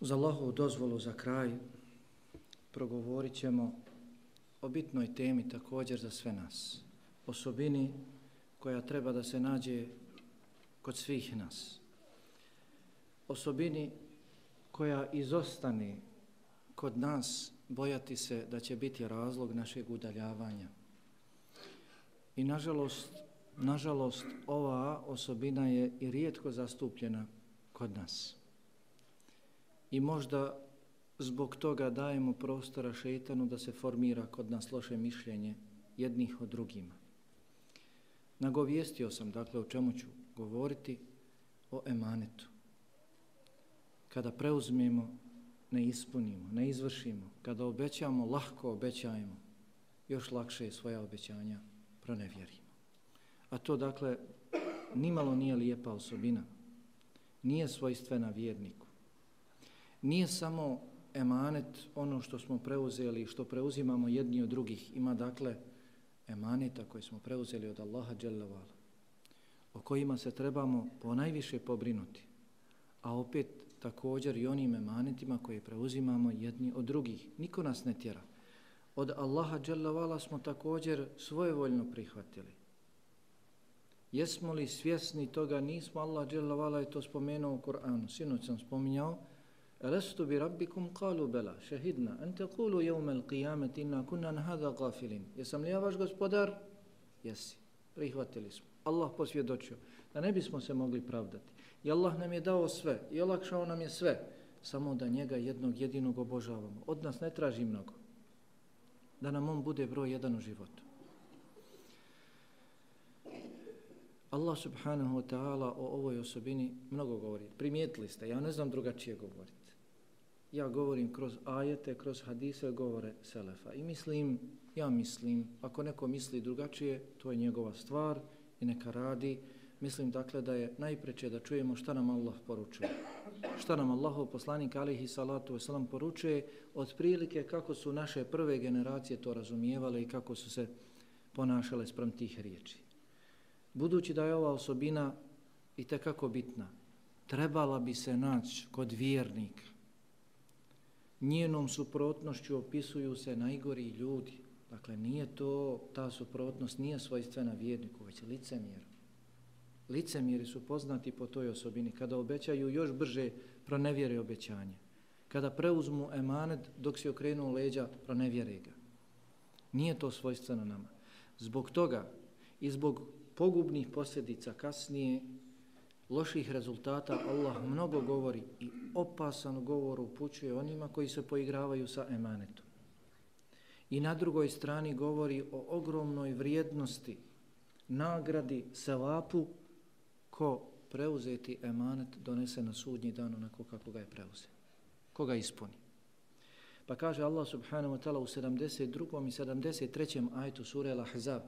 Uz Allahovu dozvolu za kraj progovorit ćemo o bitnoj temi također za sve nas. Osobini koja treba da se nađe kod svih nas. Osobini koja izostane kod nas bojati se da će biti razlog našeg udaljavanja. I nažalost, nažalost ova osobina je i rijetko zastupljena kod nas i možda zbog toga dajemo prostora šeitanu da se formira kod nas loše mišljenje jednih od drugima. Nagovijestio sam, dakle, o čemu ću govoriti, o emanetu. Kada preuzmemo, ne ispunimo, ne izvršimo, kada obećamo, lahko obećajemo, još lakše je svoja obećanja pronevjerimo. A to, dakle, nimalo nije lijepa osobina, nije svojstvena vjerniku nije samo emanet ono što smo preuzeli, što preuzimamo jedni od drugih. Ima dakle emaneta koje smo preuzeli od Allaha Đelevala, o kojima se trebamo po najviše pobrinuti. A opet također i onim emanetima koje preuzimamo jedni od drugih. Niko nas ne tjera. Od Allaha Đelevala smo također svojevoljno prihvatili. Jesmo li svjesni toga? Nismo. Allah Đelevala je to spomenuo u Koranu. Sinoć sam spominjao Elestu bi rabbikum kalu bela, šehidna, en te kulu jevme il inna kunna nahada gafilin. Jesam li ja vaš gospodar? Jesi. Prihvatili smo. Allah posvjedočio da ne bismo se mogli pravdati. I Allah nam je dao sve i olakšao nam je sve. Samo da njega jednog jedinog obožavamo. Od nas ne traži mnogo. Da nam on bude broj jedan u životu. Allah subhanahu wa ta'ala o ovoj osobini mnogo govori. Primijetili ste, ja ne znam drugačije govoriti. Ja govorim kroz ajete, kroz hadise, govore Selefa. I mislim, ja mislim, ako neko misli drugačije, to je njegova stvar i neka radi. Mislim dakle da je najpreće da čujemo šta nam Allah poručuje. Šta nam Allahov poslanik alihi salatu wasalam poručuje od prilike kako su naše prve generacije to razumijevale i kako su se ponašale sprem tih riječi. Budući da je ova osobina i tekako bitna, trebala bi se naći kod vjernika. Njenom suprotnošću opisuju se najgori ljudi. Dakle, nije to, ta suprotnost nije svojstvena vjerniku, već licemjer. Licemjeri su poznati po toj osobini. Kada obećaju, još brže pronevjere obećanje. Kada preuzmu emanet, dok se okrenu leđa, pronevjere ga. Nije to svojstveno nama. Zbog toga i zbog pogubnih posljedica kasnije, loših rezultata, Allah mnogo govori i opasan govor upućuje onima koji se poigravaju sa emanetom. I na drugoj strani govori o ogromnoj vrijednosti, nagradi, selapu, ko preuzeti emanet donese na sudnji dan onako kako ga je preuzeo. Koga ispuni. Pa kaže Allah subhanahu wa ta'ala u 72. i 73. ajtu sure Al-Ahzab,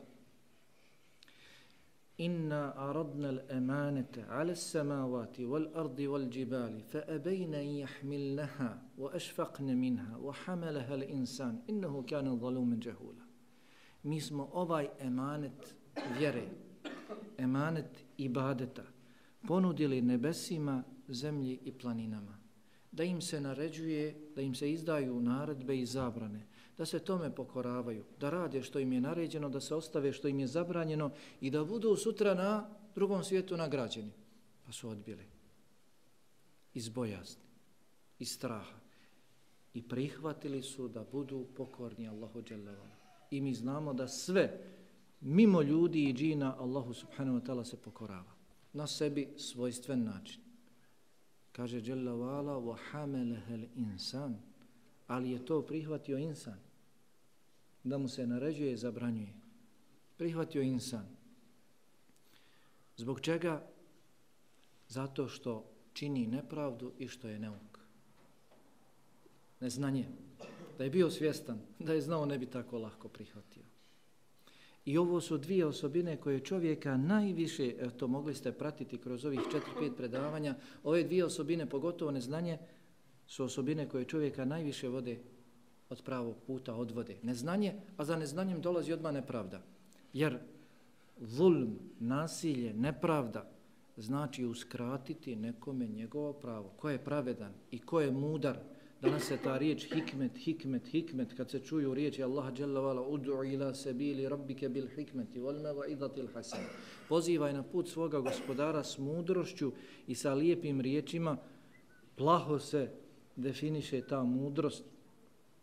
إنا أردنا الأمانة على السماوات والأرض والجبال فأبين أن يحملنها وأشفقن منها وحملها الإنسان إنه كان ظلوما جهولا Mi smo ovaj emanet vjere, emanet ibadeta, ponudili nebesima, zemlji i planinama. Da im se naređuje, da im se izdaju naredbe i zabrane, da se tome pokoravaju, da rade što im je naređeno, da se ostave što im je zabranjeno i da budu sutra na drugom svijetu nagrađeni. Pa su odbili. Iz bojazni, iz straha. I prihvatili su da budu pokorni Allahu Đelevala. I mi znamo da sve, mimo ljudi i džina, Allahu Subhanahu wa ta'ala se pokorava. Na sebi svojstven način. Kaže Đelevala, وَحَمَلَهَ الْإِنسَانِ Ali je to prihvatio insan da mu se naređuje i zabranjuje. Prihvatio insan. Zbog čega? Zato što čini nepravdu i što je neuk. neznanje. Da je bio svjestan, da je znao ne bi tako lahko prihvatio. I ovo su dvije osobine koje čovjeka najviše, e, to mogli ste pratiti kroz ovih 4-5 predavanja, ove dvije osobine, pogotovo neznanje, su osobine koje čovjeka najviše vode od pravog puta, odvode. Neznanje, a za neznanjem dolazi odmah nepravda. Jer zulm, nasilje, nepravda, znači uskratiti nekome njegovo pravo. Ko je pravedan i ko je mudar, Danas se ta riječ hikmet, hikmet, hikmet, kad se čuju riječi Allaha Jalla vala, udu'u ila sebili rabbike bil hikmeti, wal meva idatil hasan. Pozivaj na put svoga gospodara s mudrošću i sa lijepim riječima, plaho se definiše ta mudrost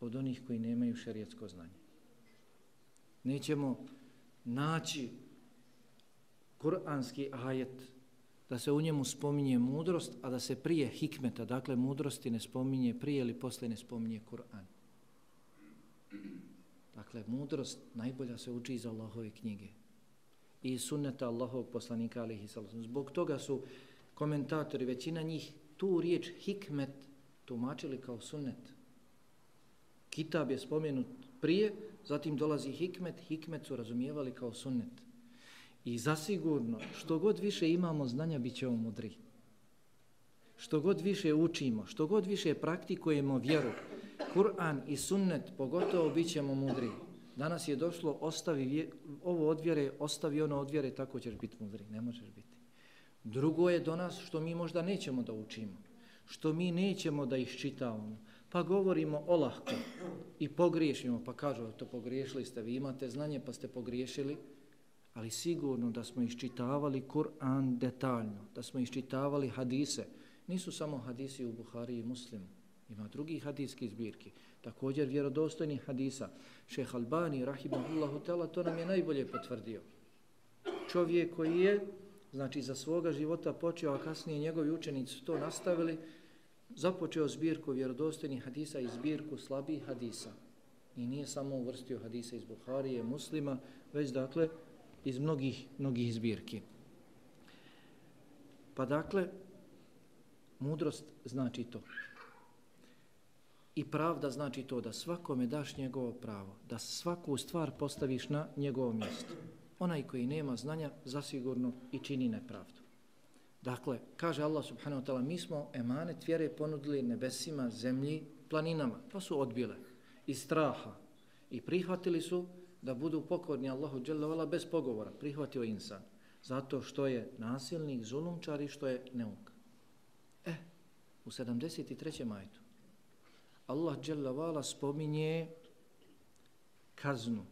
od onih koji nemaju šerijetsko znanje. Nećemo naći kuranski ajet da se u njemu spominje mudrost, a da se prije hikmeta, dakle mudrosti ne spominje prije ili posle ne spominje Kur'an. Dakle, mudrost najbolja se uči iz Allahove knjige i sunneta Allahovog poslanika alihi sallam. Zbog toga su komentatori, većina njih, tu riječ hikmet tumačili kao sunnet. Kitab je spomenut prije, zatim dolazi hikmet, hikmet su razumijevali kao sunnet. I zasigurno, što god više imamo znanja, bit ćemo mudri. Što god više učimo, što god više praktikujemo vjeru, Kur'an i sunnet, pogotovo bit ćemo mudri. Danas je došlo, ostavi vje, ovo odvjere, ostavi ono odvjere, tako ćeš biti mudri. Ne možeš biti. Drugo je do nas što mi možda nećemo da učimo, što mi nećemo da iščitavamo, pa govorimo olahko i pogriješimo, pa kažu, to pogriješili ste, vi imate znanje pa ste pogriješili, ali sigurno da smo iščitavali Kur'an detaljno, da smo iščitavali hadise. Nisu samo hadisi u Buhari i Muslimu, ima drugih hadijskih zbirki, također vjerodostojni hadisa. Šeh Albani, rahimahullahu tela, to nam je najbolje potvrdio. Čovjek koji je, znači za svoga života počeo, a kasnije njegovi učenici to nastavili, započeo zbirku vjerodostojnih hadisa i zbirku slabih hadisa. I nije samo uvrstio hadisa iz Buharije, muslima, već dakle iz mnogih, mnogih zbirki. Pa dakle, mudrost znači to. I pravda znači to da svakome daš njegovo pravo, da svaku stvar postaviš na njegovo mjesto. Onaj koji nema znanja zasigurno i čini nepravdu. Dakle, kaže Allah subhanahu wa ta'ala, mi smo emanet vjere ponudili nebesima, zemlji, planinama. pa su odbile iz straha i prihvatili su da budu pokorni Allahu dželle bez pogovora prihvatio insan zato što je nasilnik zulumčar i što je neuk. E, u 73. majtu Allah dželle vala spominje kaznu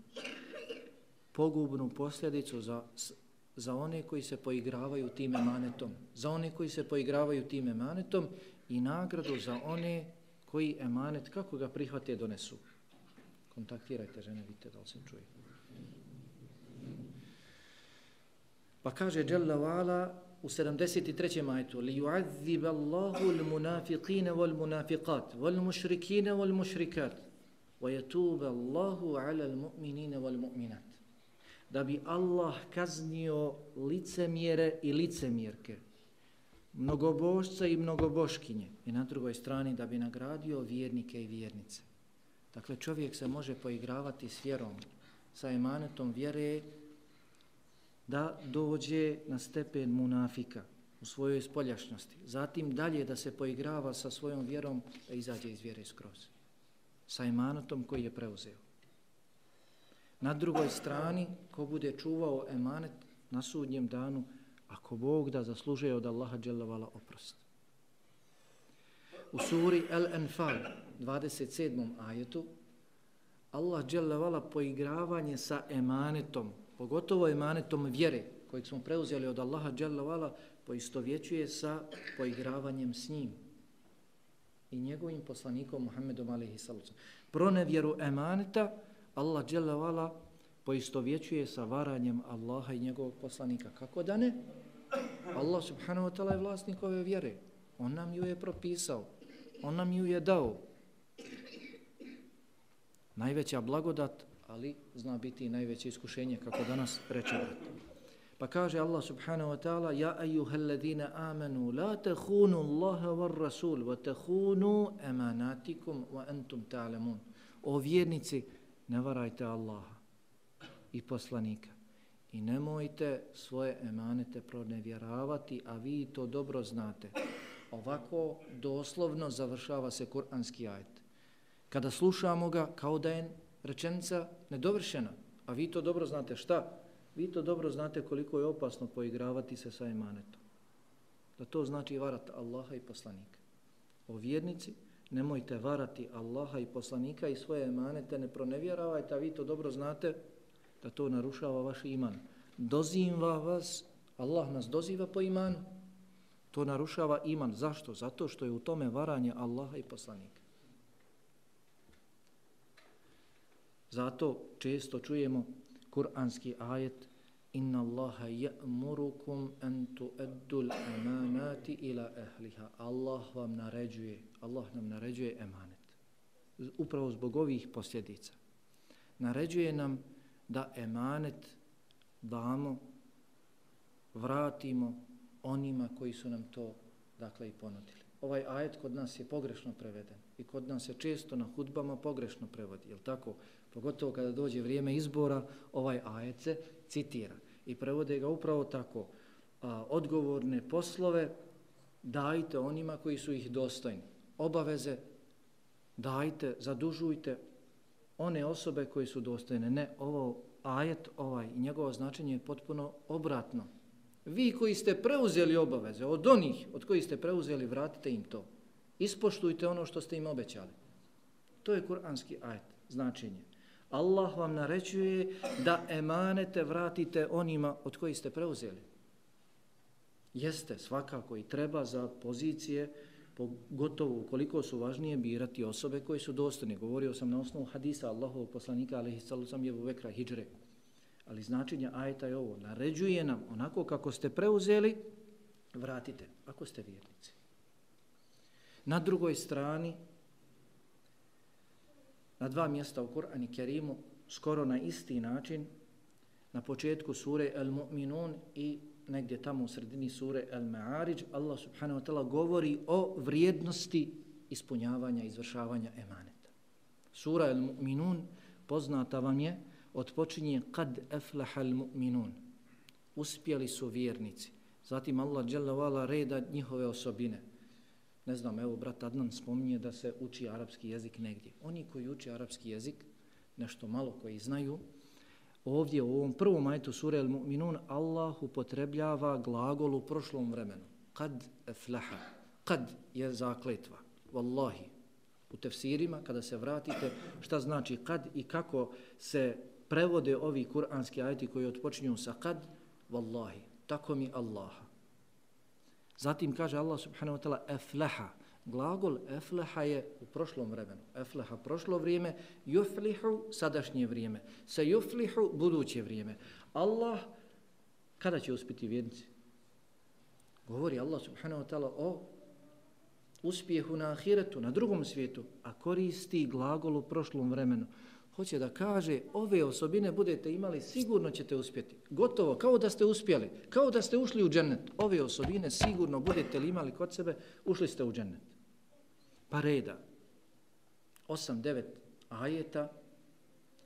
pogubnu posljedicu za za one koji se poigravaju tim emanetom, za one koji se poigravaju tim emanetom i nagradu za one koji emanet, kako ga prihvate, donesu kontaktirajte žene, vidite da li se čuje. Pa kaže Jalla Vala u 73. majtu li yu'adzib Allahu al-munafiqina wal-munafiqat wal-mushrikina wal-mushrikat wa Allahu 'ala al-mu'minina wal-mu'minat da bi Allah kaznio licemjere i licemjerke mnogobošca i mnogoboškinje i na drugoj strani da bi nagradio vjernike i vjernice Dakle, čovjek se može poigravati s vjerom, sa emanetom vjere, da dođe na stepen munafika u svojoj spoljašnjosti. Zatim dalje da se poigrava sa svojom vjerom, da izađe iz vjere skroz. Sa emanetom koji je preuzeo. Na drugoj strani, ko bude čuvao emanet na sudnjem danu, ako Bog da zaslužuje od Allaha dželavala oprost. U suri El-Enfal, 27. ajetu, Allah dželavala poigravanje sa emanetom, pogotovo emanetom vjere, kojeg smo preuzeli od Allaha dželavala, poistovjećuje sa poigravanjem s njim i njegovim poslanikom Muhammedom alaihi sallam. Pronevjeru emaneta, Allah dželevala poistovjećuje sa varanjem Allaha i njegovog poslanika. Kako da ne? Allah subhanahu wa ta'ala je vlasnik ove vjere. On nam ju je propisao. On nam ju je dao. Najveća blagodat, ali zna biti i najveće iskušenje, kako danas reče brat. Pa kaže Allah subhanahu wa ta'ala Ja ejuhel ladina amanu la tehunu Allahe var rasul wa tehunu emanatikum wa entum ta'lamun. O vjernici, ne varajte Allaha i poslanika i nemojte svoje emanete pronevjeravati, a vi to dobro znate. Ovako doslovno završava se kuranski ajet. Kada slušamo ga kao da je rečenica nedovršena, a vi to dobro znate šta? Vi to dobro znate koliko je opasno poigravati se sa emanetom. Da to znači varati Allaha i poslanika. O vjernici, nemojte varati Allaha i poslanika i svoje emanete, ne pronevjeravajte, a vi to dobro znate da to narušava vaš iman. Doziva vas, Allah nas doziva po imanu, to narušava iman. Zašto? Zato što je u tome varanje Allaha i poslanika. Zato često čujemo kuranski ajet Inna Allaha ya'murukum an tu'addu al-amanati ila ahliha. Allah vam naređuje, Allah nam naređuje emanet. Upravo zbog ovih posljedica. Naređuje nam da emanet damo, vratimo onima koji su nam to dakle i ponudili. Ovaj ajet kod nas je pogrešno preveden i kod nas se često na hudbama pogrešno prevodi, je tako? Pogotovo kada dođe vrijeme izbora, ovaj ajet se citira i prevode ga upravo tako. A, odgovorne poslove dajte onima koji su ih dostojni. Obaveze dajte, zadužujte one osobe koji su dostojne. Ne, ovo ajet ovaj i njegovo značenje je potpuno obratno. Vi koji ste preuzeli obaveze od onih od kojih ste preuzeli, vratite im to. Ispoštujte ono što ste im obećali. To je kuranski ajet, značenje. Allah vam narećuje da emanete vratite onima od kojih ste preuzeli. Jeste, svakako i treba za pozicije, pogotovo koliko su važnije birati osobe koje su dostane. Govorio sam na osnovu hadisa Allahovog poslanika, ali salu sam je u vekra hijđre. Ali značenje ajeta je ovo. Naređuje nam onako kako ste preuzeli, vratite, ako ste vjernici. Na drugoj strani, na dva mjesta u Kur'ani Kerimu, skoro na isti način, na početku sure El Mu'minun i negdje tamo u sredini sure El Ma'arij, Allah subhanahu wa ta'ala govori o vrijednosti ispunjavanja, izvršavanja emaneta. Sura El Mu'minun poznata vam je, odpočinje kad eflaha El mu'minun. Uspjeli su vjernici. Zatim Allah dželle reda njihove osobine. Ne znam, evo brat Adnan spominje da se uči arapski jezik negdje. Oni koji uči arapski jezik, nešto malo koji znaju, ovdje u ovom prvom ajetu sure Al-Mu'minun Allah upotrebljava glagol u prošlom vremenu. Kad eflaha. Kad je zakletva. Wallahi. U tefsirima, kada se vratite, šta znači kad i kako se prevode ovi kuranski ajeti koji otpočinju sa kad, wallahi, tako mi Allaha. Zatim kaže Allah subhanahu wa ta'ala eflaha. Glagol eflaha je u prošlom vremenu. Eflaha prošlo vrijeme, yuflihu sadašnje vrijeme. Sa yuflihu buduće vrijeme. Allah, kada će uspiti vjernici? Govori Allah subhanahu wa ta'ala o uspjehu na ahiretu, na drugom svijetu, a koristi glagol u prošlom vremenu hoće da kaže ove osobine budete imali, sigurno ćete uspjeti. Gotovo, kao da ste uspjeli, kao da ste ušli u džennet. Ove osobine sigurno budete li imali kod sebe, ušli ste u džennet. Pa reda, 8-9 ajeta,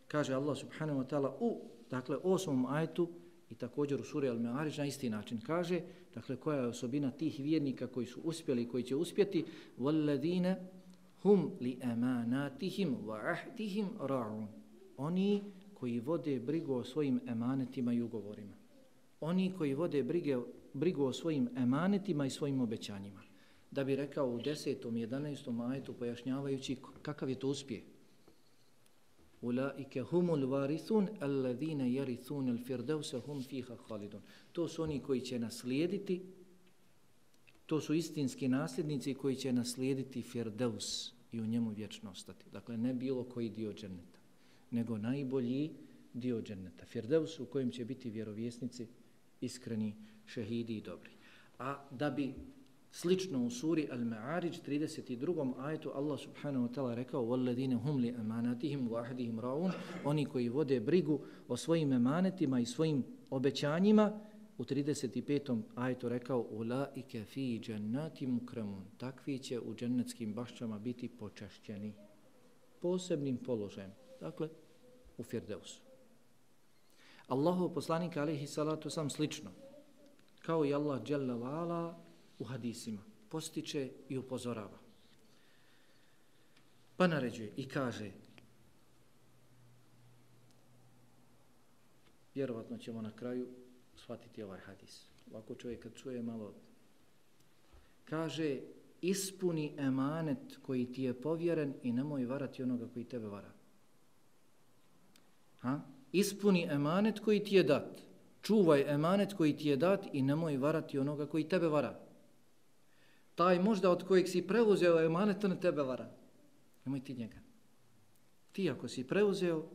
kaže Allah subhanahu wa ta'ala u, dakle, osmom ajetu i također u suri Al-Me'arić na isti način kaže, dakle, koja je osobina tih vjernika koji su uspjeli i koji će uspjeti, وَالَّذِينَ hum li emanatihim wa ahdihim ra'un. Oni koji vode brigu o svojim emanetima i ugovorima. Oni koji vode brige, brigu o svojim emanetima i svojim obećanjima. Da bi rekao u 10. 11. majetu pojašnjavajući kakav je to uspjeh. Ulaike humul varithun alladhina yarithun al-firdausa hum fiha khalidun. To su oni koji će naslijediti to su istinski nasljednici koji će naslijediti Firdeus i u njemu vječno ostati. Dakle, ne bilo koji dio dženneta, nego najbolji dio dženneta. Firdeus u kojem će biti vjerovjesnici iskreni, šehidi i dobri. A da bi slično u suri Al-Ma'arij 32. ajetu Allah subhanahu wa ta'ala rekao وَالَّذِينَ هُمْ لِأَمَانَتِهِمْ وَأَحْدِهِمْ رَعُونَ Oni koji vode brigu o svojim emanetima i svojim obećanjima u 35. ajetu rekao Ulaike fi džennati mukramun. Takvi će u džennetskim bašćama biti počašćeni posebnim položajem. Dakle, u Firdeusu. Allahu poslanik alihi salatu sam slično. Kao i Allah dželle vala u hadisima. Postiče i upozorava. Pa naređuje i kaže vjerovatno ćemo na kraju shvatiti ovaj hadis. Ovako čovjek kad čuje malo kaže ispuni emanet koji ti je povjeren i nemoj varati onoga koji tebe vara. Ha? Ispuni emanet koji ti je dat. Čuvaj emanet koji ti je dat i nemoj varati onoga koji tebe vara. Taj možda od kojeg si preuzeo emanet, to ne tebe vara. Nemoj ti njega. Ti ako si preuzeo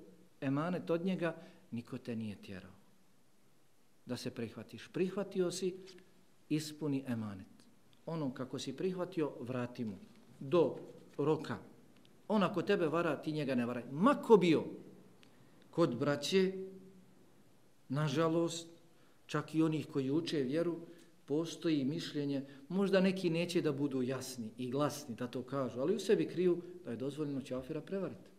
emanet od njega, niko te nije tjerao. Da se prihvatiš. Prihvatio si, ispuni emanet. Ono kako si prihvatio, vrati mu. Do roka. On ako tebe vara, ti njega ne varaj. Mako bio. Kod braće, nažalost, čak i onih koji uče vjeru, postoji mišljenje, možda neki neće da budu jasni i glasni da to kažu, ali u sebi kriju da je dozvoljeno čafira prevariti.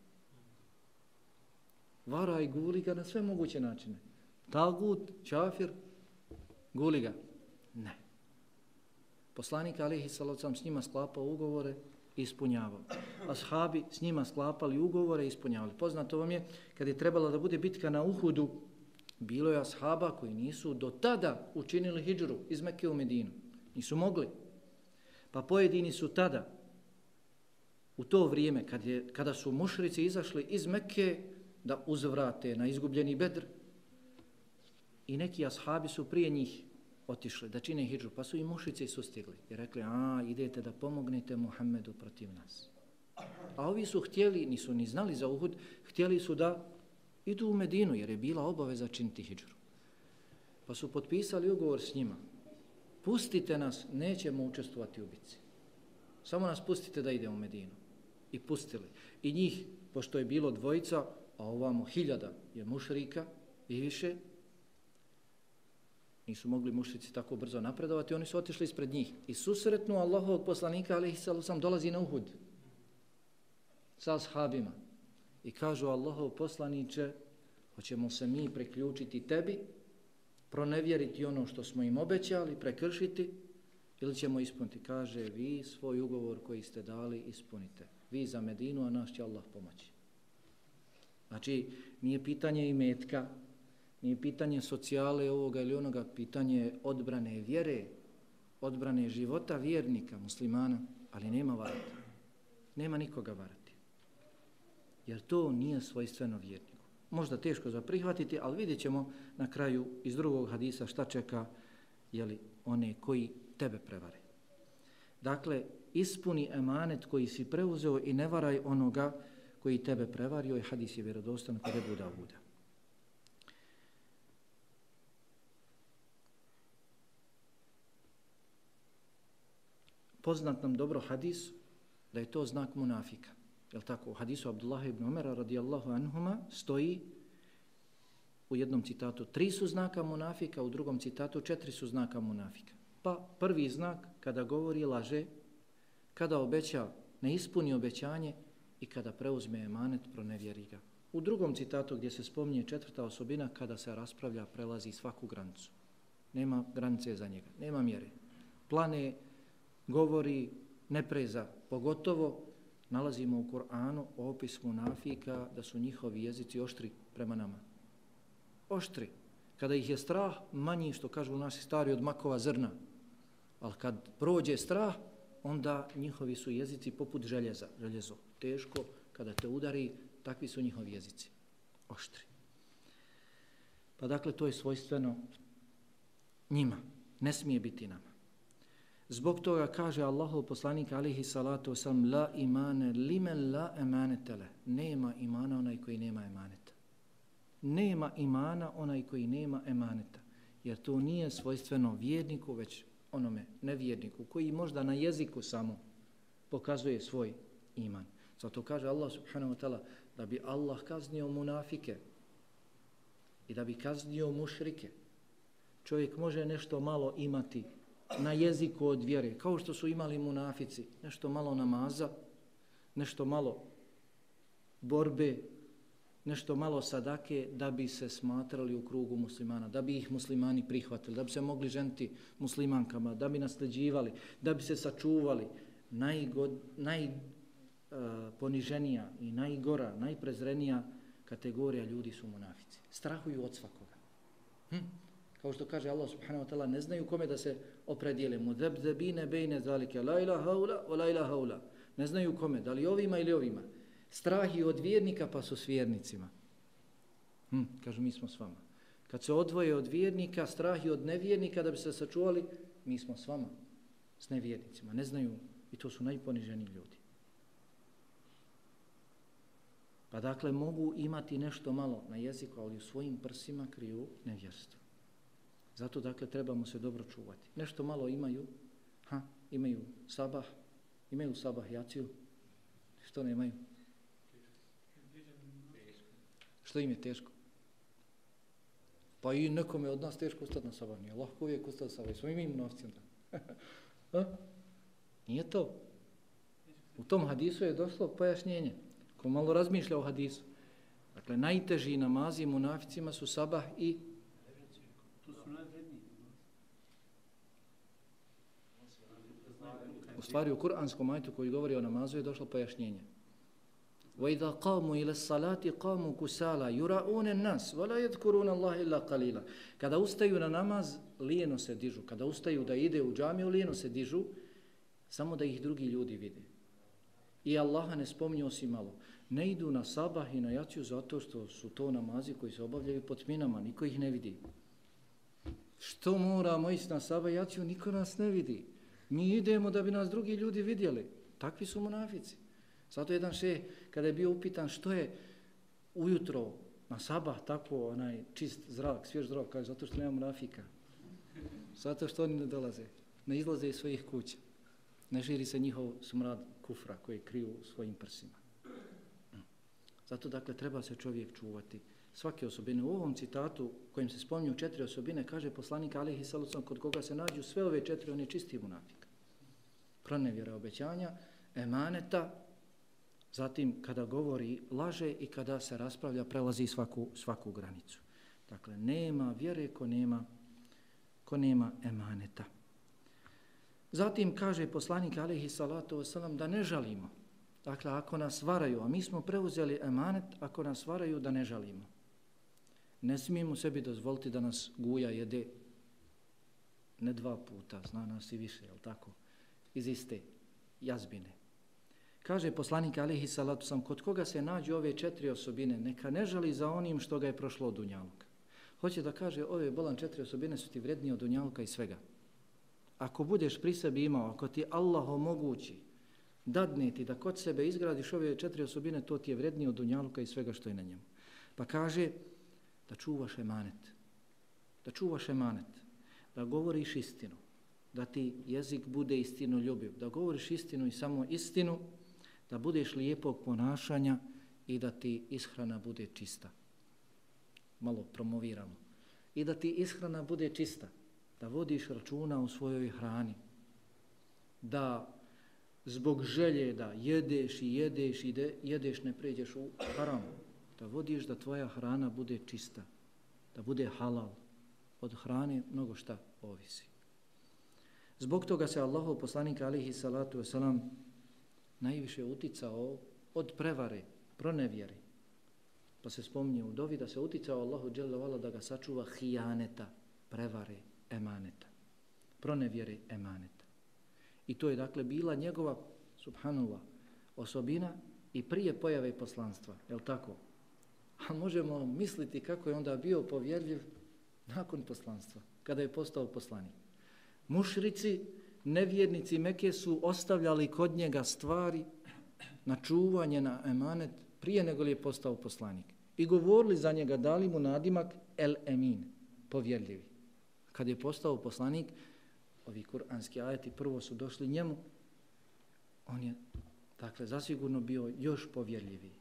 Vara i guli ga na sve moguće načine. Tagut, čafir, guli ga. Ne. Poslanik Alihi Salocam s njima sklapao ugovore i ispunjavao. Ashabi s njima sklapali ugovore i ispunjavali. Poznato vam je, kad je trebala da bude bitka na Uhudu, bilo je ashaba koji nisu do tada učinili hijđru iz Mekke u Medinu. Nisu mogli. Pa pojedini su tada, u to vrijeme, kad je, kada su mušrici izašli iz Mekke, da uzvrate na izgubljeni bedr, i neki ashabi su prije njih otišli da čine hijđu, pa su i mušice sustigli i rekli, a, idete da pomognete Muhammedu protiv nas. A ovi su htjeli, nisu ni znali za Uhud, htjeli su da idu u Medinu, jer je bila obaveza činiti hijđu. Pa su potpisali ugovor s njima. Pustite nas, nećemo učestvovati u bici. Samo nas pustite da ide u Medinu. I pustili. I njih, pošto je bilo dvojica, a ovamo hiljada je mušrika i više, Nisu mogli mušici tako brzo napredovati, oni su otišli ispred njih. I susretnu Allahovog poslanika, ali sam dolazi na Uhud sa ashabima. I kažu Allahov poslaniće, hoćemo se mi preključiti tebi, pronevjeriti ono što smo im obećali, prekršiti, ili ćemo ispuniti. Kaže, vi svoj ugovor koji ste dali ispunite. Vi za Medinu, a naš će Allah pomoći. Znači, nije pitanje i metka, nije pitanje socijale ovoga ili onoga, pitanje odbrane vjere, odbrane života vjernika, muslimana, ali nema varati. Nema nikoga varati. Jer to nije svojstveno vjerniku. Možda teško za prihvatiti, ali vidjet ćemo na kraju iz drugog hadisa šta čeka jeli, one koji tebe prevare. Dakle, ispuni emanet koji si preuzeo i ne varaj onoga koji tebe prevario i hadis je vjerodostan kod Ebu Davuda. Poznat nam dobro hadis da je to znak munafika. Je tako? U hadisu Abdullah ibn Umara radijallahu anhuma stoji u jednom citatu tri su znaka munafika, u drugom citatu četiri su znaka munafika. Pa prvi znak kada govori laže, kada obeća, ne ispuni obećanje i kada preuzme emanet, pronevjeri ga. U drugom citatu gdje se spominje četvrta osobina, kada se raspravlja, prelazi svaku granicu. Nema granice za njega, nema mjere. Plane govori nepreza, pogotovo nalazimo u Koranu opis munafika da su njihovi jezici oštri prema nama. Oštri. Kada ih je strah, manji što kažu naši stari od makova zrna. Ali kad prođe strah, onda njihovi su jezici poput željeza. Željezo. Teško, kada te udari, takvi su njihovi jezici. Oštri. Pa dakle, to je svojstveno njima. Ne smije biti nama. Zbog toga kaže Allahov poslanik alihi salatu wasalam la imane limen la emanetele. Nema imana onaj koji nema emaneta. Nema imana onaj koji nema emaneta. Jer to nije svojstveno vjerniku, već onome nevjerniku koji možda na jeziku samo pokazuje svoj iman. Zato kaže Allah subhanahu wa ta'ala da bi Allah kaznio munafike i da bi kaznio mušrike čovjek može nešto malo imati na jeziku od vjere, kao što su imali munafici, nešto malo namaza, nešto malo borbe, nešto malo sadake da bi se smatrali u krugu muslimana, da bi ih muslimani prihvatili, da bi se mogli ženiti muslimankama, da bi nasljeđivali, da bi se sačuvali. Najgod, najponiženija eh, uh, i najgora, najprezrenija kategorija ljudi su munafici. Strahuju od svakoga. Hm? Kao što kaže Allah subhanahu wa ta'ala, ne znaju kome da se opredijele. Mu debine bejne zalike, la ilaha ula, o la ilaha ula. Ne znaju kome, da li ovima ili ovima strahi od vjernika pa su s vjernicima. Hm, kažu mi smo s vama. Kad se odvoje od vjernika, strahi od nevjernika da bi se sačuvali, mi smo s vama, s nevjernicima. Ne znaju i to su najponiženiji ljudi. Pa dakle mogu imati nešto malo na jeziku, ali u svojim prsima kriju nevjerstvo. Zato dakle trebamo se dobro čuvati. Nešto malo imaju, ha, imaju sabah, imaju sabah jaciju, što nemaju? Što im je teško? Pa i nekome od nas teško ustati na sabah. Nije lahko uvijek ustati na sabah. smo i mi novci onda. Nije to. U tom hadisu je došlo pojašnjenje. Ko malo razmišlja o hadisu. Dakle, najteži namazi munaficima su sabah i stvari u kuranskom majtu koji govori o namazu je došlo pojašnjenje. وَإِذَا قَامُوا إِلَى الصَّلَاةِ قَامُوا كُسَالَا يُرَعُونَ النَّاسِ وَلَا يَذْكُرُونَ اللَّهِ إِلَّا قَلِيلًا Kada ustaju na namaz, lijeno se dižu. Kada ustaju da ide u džamiju, lijeno se dižu, samo da ih drugi ljudi vide. I Allaha ne spominju osim malo. Ne idu na sabah i na jaciju zato što su to namazi koji se obavljaju pod minama, niko ih ne vidi. Što moramo isti na sabah i jaciju, niko nas ne vidi. Mi idemo da bi nas drugi ljudi vidjeli. Takvi su munafici. Zato jedan še, kada je bio upitan što je ujutro na sabah tako onaj čist zrak, svjež zrak, kaže zato što nema munafika. Zato što oni ne dolaze, ne izlaze iz svojih kuća. Ne širi se njihov smrad kufra koji kriju svojim prsima. Zato dakle treba se čovjek čuvati svake osobine. U ovom citatu kojim se spominju četiri osobine kaže poslanik Alihi Salucan kod koga se nađu sve ove četiri, on je čisti munafik. Pronevjera obećanja, emaneta, Zatim, kada govori, laže i kada se raspravlja, prelazi svaku, svaku granicu. Dakle, nema vjere ko nema, ko nema emaneta. Zatim kaže poslanik alihi salatu wasalam da ne žalimo. Dakle, ako nas varaju, a mi smo preuzeli emanet, ako nas varaju da ne žalimo. Ne smijemo sebi dozvoliti da nas guja jede ne dva puta, zna nas i više, je tako? Iz iste jazbine. Kaže poslanik alihi salatu sam, kod koga se nađu ove četiri osobine, neka ne žali za onim što ga je prošlo od Dunjaluka. Hoće da kaže, ove bolan četiri osobine su ti vrednije od Dunjaluka i svega. Ako budeš pri sebi imao, ako ti Allah omogući, dadne ti da kod sebe izgradiš ove četiri osobine, to ti je vrednije od Dunjaluka i svega što je na njemu. Pa kaže da čuvaš emanet, da čuvaš emanet, da govoriš istinu, da ti jezik bude istino ljubiv, da govoriš istinu i samo istinu, da budeš lijepog ponašanja i da ti ishrana bude čista. Malo promoviramo. I da ti ishrana bude čista. Da vodiš računa u svojoj hrani. Da zbog želje da jedeš i jedeš i de, jedeš ne pređeš u haram. Da vodiš da tvoja hrana bude čista. Da bude halal. Od hrane mnogo šta ovisi. Zbog toga se Allahov poslanik alihi salatu wasalam najviše uticao od prevare, pronevjeri. Pa se spominje u dovi da se uticao Allahu dželle da ga sačuva hijaneta, prevare, emaneta. Pronevjeri emaneta. I to je dakle bila njegova subhanallah osobina i prije pojave poslanstva, je tako? A možemo misliti kako je onda bio povjerljiv nakon poslanstva, kada je postao poslanik. Mušrici nevjernici Meke su ostavljali kod njega stvari na čuvanje, na emanet, prije nego li je postao poslanik. I govorili za njega, dali mu nadimak El Emin, povjerljivi. Kad je postao poslanik, ovi kuranski ajeti prvo su došli njemu, on je, dakle, zasigurno bio još povjerljiviji.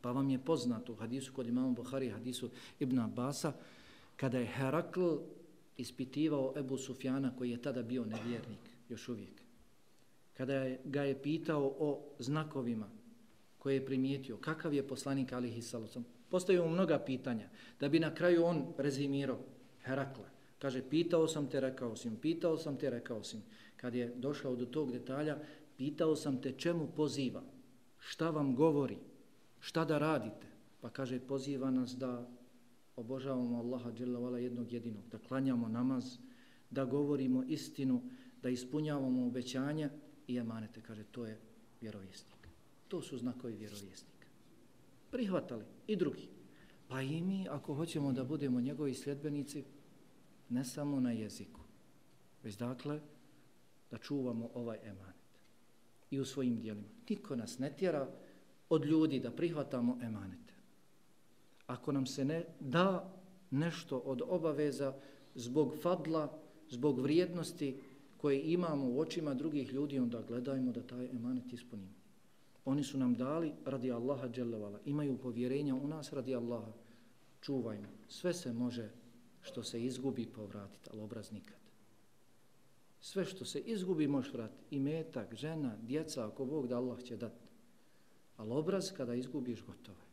Pa vam je poznato u hadisu kod imamo Buhari, hadisu Ibn Abasa, kada je Herakl ispitivao Ebu Sufjana koji je tada bio nevjernik, još uvijek. Kada je, ga je pitao o znakovima koje je primijetio, kakav je poslanik alihi salocom, postavio mu mnoga pitanja, da bi na kraju on rezimirao Herakle. Kaže, pitao sam te, rekao sim, pitao sam te, rekao sim. Kad je došao do tog detalja, pitao sam te čemu poziva, šta vam govori, šta da radite. Pa kaže, poziva nas da obožavamo Allaha dželavala jednog jedinog, da klanjamo namaz, da govorimo istinu, da ispunjavamo obećanja i emanete, Kaže, to je vjerovjesnik. To su znakovi vjerovjesnika. Prihvatali i drugi. Pa i mi, ako hoćemo da budemo njegovi sljedbenici, ne samo na jeziku, već dakle, da čuvamo ovaj emanet i u svojim dijelima. Niko nas ne tjera od ljudi da prihvatamo emanet. Ako nam se ne da nešto od obaveza zbog fadla, zbog vrijednosti koje imamo u očima drugih ljudi, onda gledajmo da taj emanet ispunimo. Oni su nam dali radi Allaha dželevala, Imaju povjerenja u nas radi Allaha. Čuvajmo. Sve se može što se izgubi povratiti, ali obraz nikad. Sve što se izgubi možeš vratiti. I metak, žena, djeca, ako Bog da Allah će dati. Ali obraz kada izgubiš gotovo.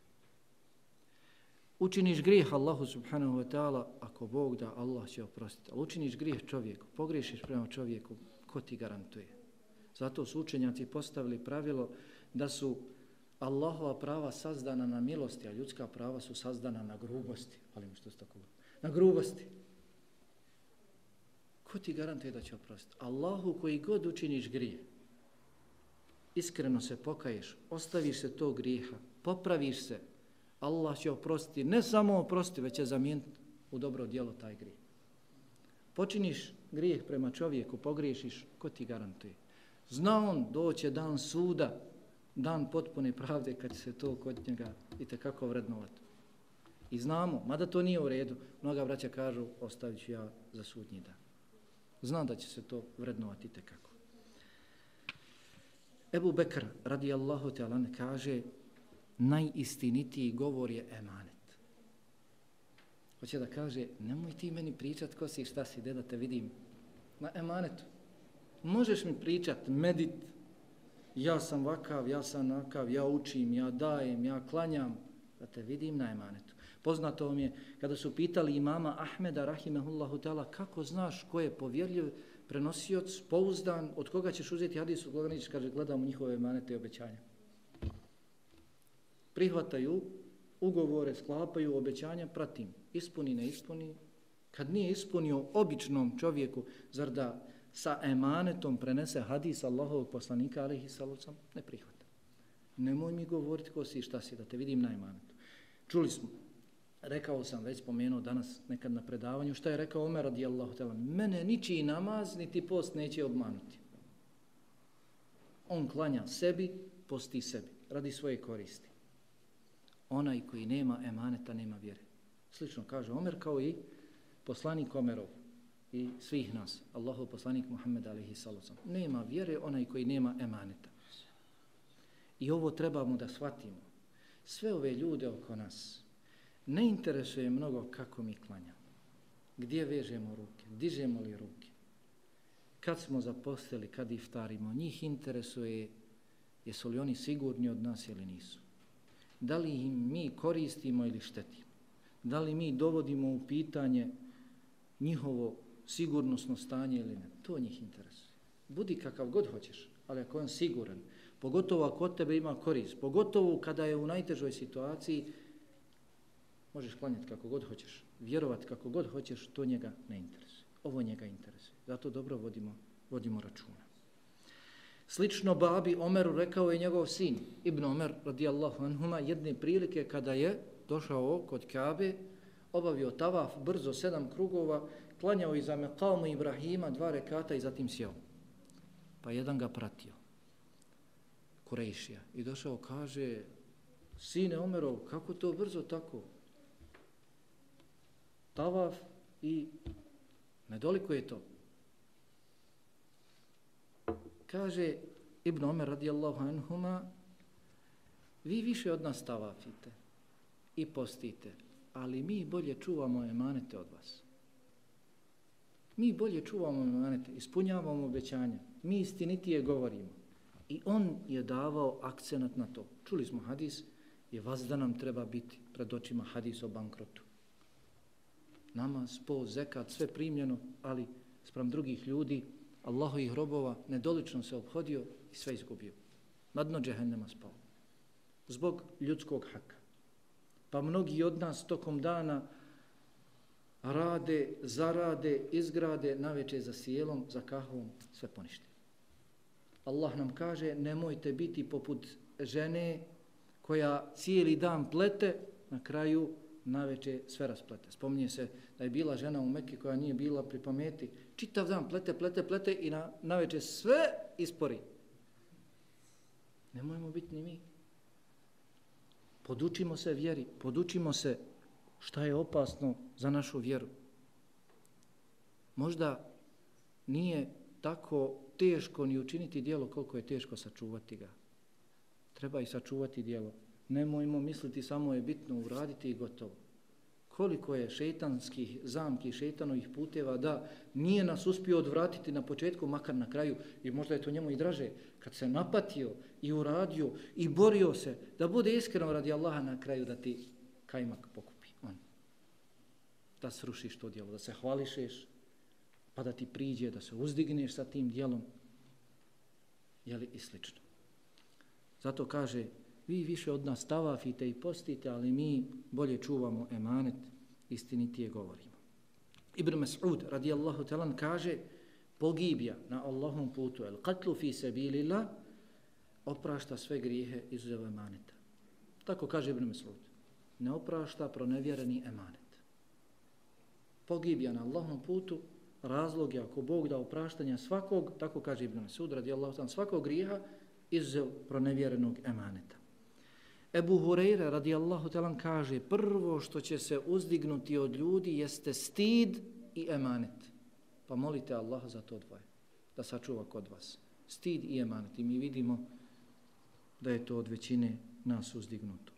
Učiniš grijeh Allahu subhanahu wa ta'ala, ako Bog da Allah će oprostiti. Ali učiniš grijeh čovjeku, pogriješiš prema čovjeku, ko ti garantuje? Zato su učenjaci postavili pravilo da su Allahova prava sazdana na milosti, a ljudska prava su sazdana na grubosti. Ali mi što se tako Na grubosti. Ko ti garantuje da će oprostiti? Allahu koji god učiniš grije, iskreno se pokaješ, ostaviš se tog grijeha, popraviš se, Allah će oprostiti, ne samo oprostiti, već će zamijeniti u dobro dijelo taj grijeh. Počiniš grijeh prema čovjeku, pogriješiš, ko ti garantuje? Zna on, doće dan suda, dan potpune pravde kad se to kod njega i kako vrednovati. I znamo, mada to nije u redu, mnoga braća kažu, ostavit ja za sudnji dan. Znam da će se to vrednovati tekako. Ebu Bekr, radijallahu ta'ala, kaže, najistinitiji govor je emanet. Hoće da kaže, nemoj ti meni pričat ko si šta si, da te vidim na emanetu. Možeš mi pričat, medit, ja sam vakav, ja sam nakav, ja učim, ja dajem, ja klanjam, da te vidim na emanetu. Poznato vam je, kada su pitali imama Ahmeda, rahimehullahu ta'ala, kako znaš ko je povjerljiv prenosioc, pouzdan, od koga ćeš uzeti hadis, od koga nećeš, kaže, gledam njihove emanete i obećanja. Prihvataju ugovore, sklapaju obećanja, pratim. Ispuni, ne ispuni. Kad nije ispunio običnom čovjeku, zar da sa emanetom prenese hadis Allahovog poslanika, alihi salucam, ne prihvata. Nemoj mi govoriti ko si i šta si, da te vidim na emanetu. Čuli smo, rekao sam, već spomenuo danas nekad na predavanju, šta je rekao Omer radijallahu tala, mene ničiji namaz, niti post neće obmanuti. On klanja sebi, posti sebi, radi svoje koristi. Onaj koji nema emaneta, nema vjere. Slično kaže Omer kao i poslanik Omerov i svih nas, Allahov poslanik Muhammed alihi sallam. Nema vjere onaj koji nema emaneta. I ovo trebamo da shvatimo. Sve ove ljude oko nas ne interesuje mnogo kako mi klanjamo. Gdje vežemo ruke? Dižemo li ruke? Kad smo zaposteli, kad iftarimo? Njih interesuje jesu li oni sigurni od nas ili nisu. Da li im mi koristimo ili štetimo? Da li mi dovodimo u pitanje njihovo sigurnosno stanje ili ne. To njih interesuje. Budi kakav god hoćeš, ali ako on siguran, pogotovo ako od tebe ima korist, pogotovo kada je u najtežoj situaciji, možeš klanjati kako god hoćeš, vjerovati kako god hoćeš, to njega ne interesuje. Ovo njega interesuje. Zato dobro vodimo, vodimo računa. Slično babi Omeru rekao je njegov sin, Ibn Omer radijallahu anhuma, jedne prilike kada je došao kod Kabe, obavio tavaf brzo sedam krugova, klanjao iza Meqalmu Ibrahima dva rekata i zatim sjeo. Pa jedan ga pratio. Kurejšija. I došao, kaže, sine Omerov, kako to brzo tako? Tavaf i nedoliko je to. Kaže Ibn Omer radijallahu anhuma, vi više od nas tavafite i postite, ali mi bolje čuvamo emanete od vas. Mi bolje čuvamo emanete, ispunjavamo obećanja, mi istinitije govorimo. I on je davao akcenat na to. Čuli smo hadis, je vas da nam treba biti pred očima hadis o bankrotu. Namaz, po, zekat, sve primljeno, ali sprem drugih ljudi, Allahu ih robova, nedolično se obhodio i sve izgubio. Na dno džehennema spao. Zbog ljudskog haka. Pa mnogi od nas tokom dana rade, zarade, izgrade, naveče za sjelom, za kahvom, sve ponište. Allah nam kaže, nemojte biti poput žene koja cijeli dan plete, na kraju naveče sve rasplete. Spominje se da je bila žena u Mekke koja nije bila pri pameti. Čitav dan plete, plete, plete i na, naveče sve ispori. Nemojmo biti ni mi. Podučimo se vjeri, podučimo se šta je opasno za našu vjeru. Možda nije tako teško ni učiniti dijelo koliko je teško sačuvati ga. Treba i sačuvati dijelo. Nemojmo misliti samo je bitno uraditi i gotovo. Koliko je šetanskih zamki, šetanovih puteva da nije nas uspio odvratiti na početku, makar na kraju, i možda je to njemu i draže, kad se napatio i uradio i borio se, da bude iskreno radi Allaha na kraju da ti kajmak pokupi. On. Da srušiš to djelo, da se hvališeš, pa da ti priđe, da se uzdigneš sa tim djelom, jeli i slično. Zato kaže, vi više od nas tavafite i postite, ali mi bolje čuvamo emanet, istinitije govorimo. Ibn Mas'ud radijallahu talan kaže, pogibja na Allahom putu, el katlu fi sebilila, oprašta sve grijehe izuzev emaneta. Tako kaže Ibn Mas'ud. Ne oprašta pronevjereni emanet. Pogibja na Allahom putu, razlog je ako Bog da opraštanja svakog, tako kaže Ibn Mas'ud radijallahu talan, svakog grijeha izuzev pronevjerenog emaneta. Ebu Hureyre radijallahu talan kaže prvo što će se uzdignuti od ljudi jeste stid i emanet. Pa molite Allaha za to dvoje, da sačuva kod vas. Stid i emanet. I mi vidimo da je to od većine nas uzdignuto.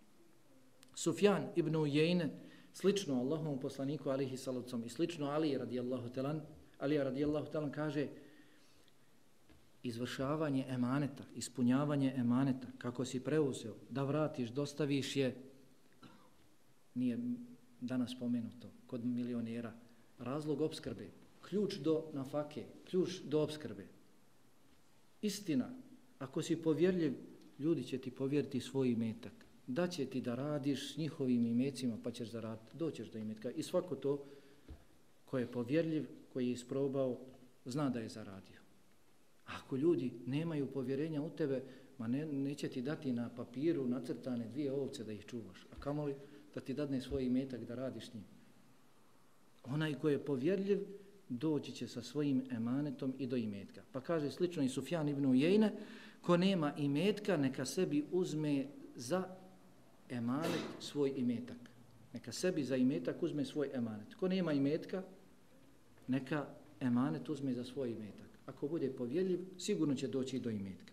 Sufjan ibn Ujejne, slično Allahom poslaniku alihi salacom i slično Ali radijallahu talan, Ali radijallahu talan kaže izvršavanje emaneta, ispunjavanje emaneta, kako si preuzeo, da vratiš, dostaviš je, nije danas spomenuto, kod milionera, razlog obskrbe, ključ do nafake, ključ do obskrbe. Istina, ako si povjerljiv, ljudi će ti povjeriti svoj imetak. Da će ti da radiš s njihovim imecima, pa ćeš zaraditi, doćeš do imetka. I svako to ko je povjerljiv, koji je isprobao, zna da je zaradio. Ako ljudi nemaju povjerenja u tebe, ma ne, neće ti dati na papiru nacrtane dvije ovce da ih čuvaš. A kamoli da ti dadne svoj imetak da radiš njim. Onaj ko je povjerljiv, doći će sa svojim emanetom i do imetka. Pa kaže slično i Sufjan ibn Ujejne, ko nema imetka, neka sebi uzme za emanet svoj imetak. Neka sebi za imetak uzme svoj emanet. Ko nema imetka, neka emanet uzme za svoj imetak ako bude povjeljiv, sigurno će doći do imetka.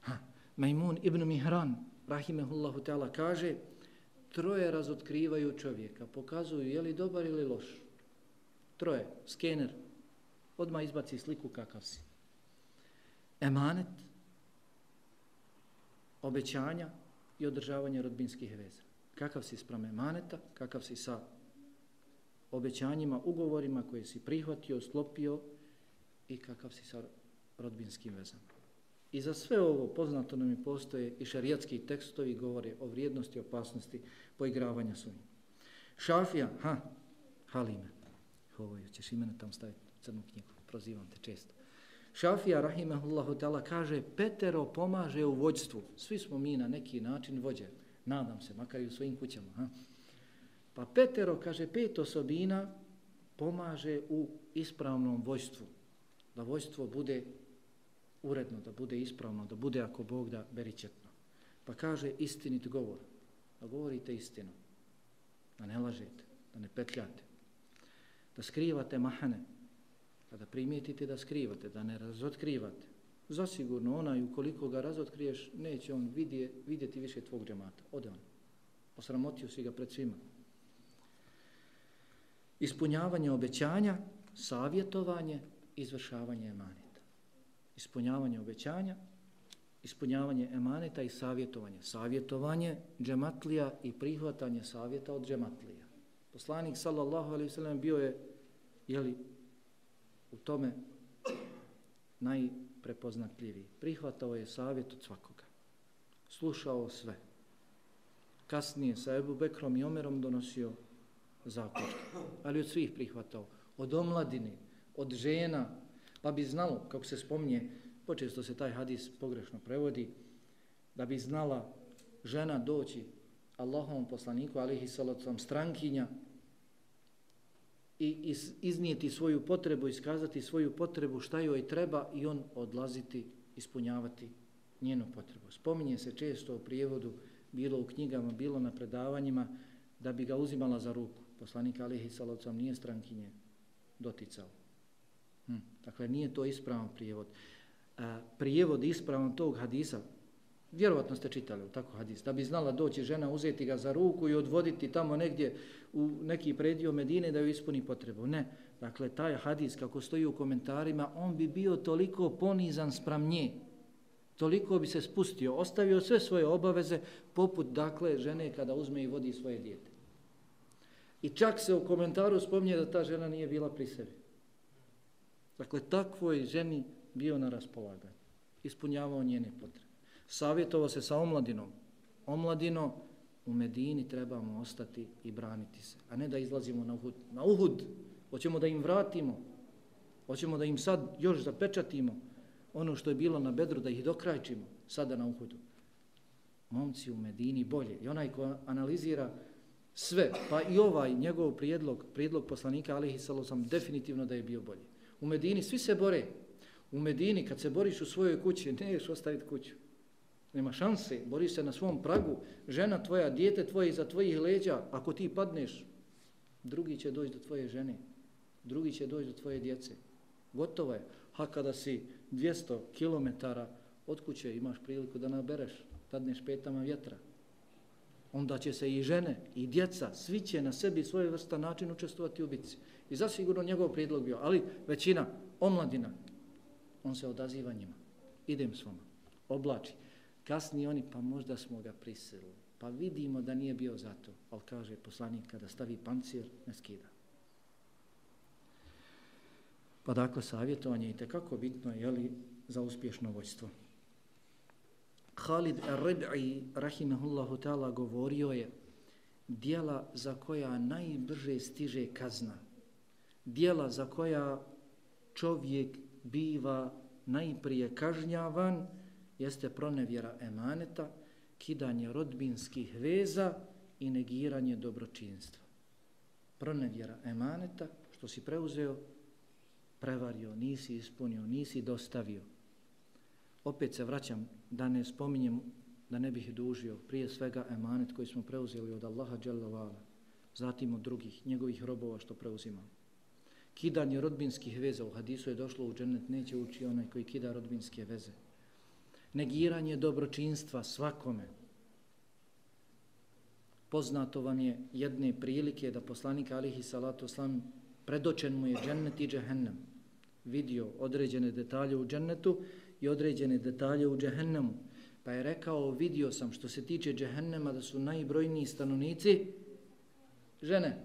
Ha. Majmun ibn Mihran, rahimehullahu ta'ala, kaže, troje razotkrivaju čovjeka, pokazuju je li dobar ili loš. Troje, skener, odmah izbaci sliku kakav si. Emanet, obećanja i održavanje rodbinskih veza. Kakav si sprem emaneta, kakav si sa obećanjima, ugovorima koje si prihvatio, sklopio, i kakav si sa rodbinskim vezama. I za sve ovo poznato nam i postoje i šarijatski tekstovi govore o vrijednosti i opasnosti poigravanja s ovim. Šafija, ha, Halime, ovo je, ćeš imena tam staviti crnu knjigu, prozivam te često. Šafija, rahimahullahu ta'ala, kaže, Petero pomaže u vođstvu. Svi smo mi na neki način vođe, nadam se, makar i u svojim kućama. Ha? Pa Petero, kaže, pet osobina pomaže u ispravnom vođstvu da vojstvo bude uredno, da bude ispravno, da bude ako Bog da beričetno. Pa kaže istinit govor, da govorite istinu, da ne lažete, da ne petljate, da skrivate mahane, kada primijetite da skrivate, da ne razotkrivate. Zasigurno onaj ukoliko ga razotkriješ, neće on vidje, vidjeti više tvog džemata. Ode on. Osramotio si ga pred svima. Ispunjavanje obećanja, savjetovanje, izvršavanje emaneta. Ispunjavanje obećanja, ispunjavanje emaneta i savjetovanje. Savjetovanje džematlija i prihvatanje savjeta od džematlija. Poslanik sallallahu alaihi sallam bio je jeli, u tome najprepoznatljiviji. Prihvatao je savjet od svakoga. Slušao sve. Kasnije sa Ebu Bekrom i Omerom donosio zaključke. Ali od svih prihvatao. Od omladine, od žena, pa bi znalo, kako se spominje, počesto se taj hadis pogrešno prevodi, da bi znala žena doći Allahovom poslaniku, alihi salacom, strankinja, i iz, iznijeti svoju potrebu, iskazati svoju potrebu, šta joj treba i on odlaziti, ispunjavati njenu potrebu. Spominje se često o prijevodu, bilo u knjigama, bilo na predavanjima, da bi ga uzimala za ruku. Poslanik Alihi Salocom nije strankinje doticao. Hm. Dakle, nije to ispravan prijevod. A, prijevod ispravan tog hadisa, vjerovatno ste čitali tako hadis, da bi znala doći žena, uzeti ga za ruku i odvoditi tamo negdje u neki predio Medine da ju ispuni potrebu. Ne, dakle, taj hadis kako stoji u komentarima, on bi bio toliko ponizan sprem nje, toliko bi se spustio, ostavio sve svoje obaveze, poput, dakle, žene kada uzme i vodi svoje dijete. I čak se u komentaru spominje da ta žena nije bila pri sebi. Dakle, takvoj ženi bio na raspolaganju. Ispunjavao njene potrebe. Savjetovao se sa omladinom. Omladino, u Medini trebamo ostati i braniti se. A ne da izlazimo na Uhud. Na Uhud! Hoćemo da im vratimo. Hoćemo da im sad još zapečatimo ono što je bilo na Bedru, da ih dokrajčimo sada na Uhudu. Momci u Medini bolje. I onaj ko analizira sve, pa i ovaj njegov prijedlog, prijedlog poslanika Alihi Salosam, definitivno da je bio bolji. U Medini svi se bore. U Medini kad se boriš u svojoj kući, ne ješ ostaviti kuću. Nema šanse, boriš se na svom pragu. Žena tvoja, dijete tvoje iza tvojih leđa, ako ti padneš, drugi će doći do tvoje žene. Drugi će doći do tvoje djece. Gotovo je. A kada si 200 km od kuće imaš priliku da nabereš, tadneš petama vjetra onda će se i žene i djeca, svi će na sebi svoj vrsta način učestovati u bitci. I zasigurno njegov prijedlog bio, ali većina, omladina, on se odaziva njima. Idem s vama, oblači. Kasni oni, pa možda smo ga prisilili. Pa vidimo da nije bio zato, ali kaže poslanik, kada stavi pancir, ne skida. Pa dakle, savjetovanje je tekako bitno, jeli, za uspješno vojstvo. Khalid al-Rib'i, rahimahullahu ta'ala, govorio je dijela za koja najbrže stiže kazna, dijela za koja čovjek biva najprije kažnjavan, jeste pronevjera emaneta, kidanje rodbinskih veza i negiranje dobročinstva. Pronevjera emaneta, što si preuzeo, prevario, nisi ispunio, nisi dostavio. Opet se vraćam da ne spominjem, da ne bih dužio, prije svega emanet koji smo preuzeli od Allaha Đalavala, zatim od drugih, njegovih robova što preuzimamo. Kidanje rodbinskih veza u hadisu je došlo u džennet, neće ući onaj koji kida rodbinske veze. Negiranje dobročinstva svakome. Poznato vam je jedne prilike da poslanik alihi salatu oslam predočen mu je džennet i džehennem. Vidio određene detalje u džennetu i određene detalje u džehennemu. Pa je rekao, vidio sam što se tiče džehennema da su najbrojniji stanovnici žene.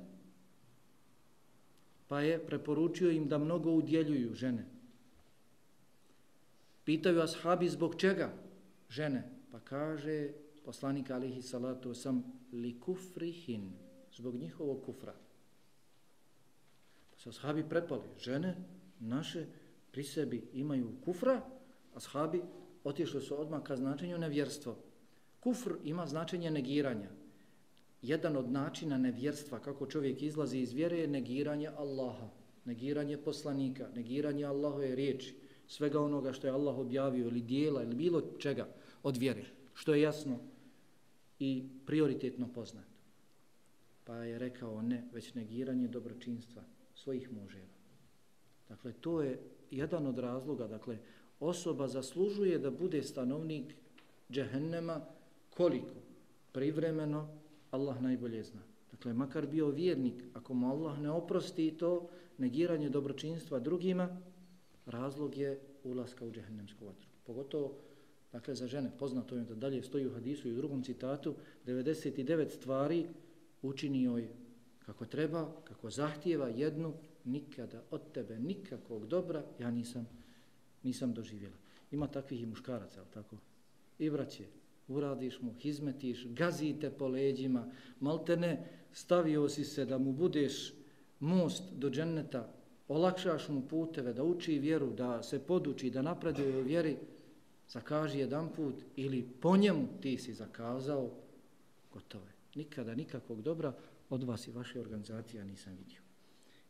Pa je preporučio im da mnogo udjeljuju žene. Pitaju ashabi zbog čega žene? Pa kaže poslanik alihi salatu sam li kufrihin, zbog njihovog kufra. Pa se ashabi prepali, žene naše pri sebi imaju kufra, ashabi otišli su odmah ka značenju nevjerstvo. Kufr ima značenje negiranja. Jedan od načina nevjerstva kako čovjek izlazi iz vjere je negiranje Allaha, negiranje poslanika, negiranje Allahove riječi, svega onoga što je Allah objavio ili dijela ili bilo čega od vjere, što je jasno i prioritetno poznato. Pa je rekao ne, već negiranje dobročinstva svojih muževa. Dakle, to je jedan od razloga, dakle, osoba zaslužuje da bude stanovnik džehennema koliko? Privremeno Allah najbolje zna. Dakle, makar bio vjernik, ako mu Allah ne oprosti to, negiranje dobročinstva drugima, razlog je ulaska u džehennemsku vatru. Pogotovo, dakle, za žene, poznato je da dalje stoji u hadisu i u drugom citatu, 99 stvari učini joj kako treba, kako zahtijeva jednu, nikada od tebe nikakvog dobra ja nisam, nisam doživjela. Ima takvih i muškaraca, ali tako? I braće, uradiš mu, hizmetiš, gazite po leđima, malte ne, stavio si se da mu budeš most do dženneta, olakšaš mu puteve, da uči vjeru, da se poduči, da napreduje u vjeri, zakaži jedan put ili po njemu ti si zakazao, gotovo je. Nikada nikakvog dobra od vas i vaše organizacije nisam vidio.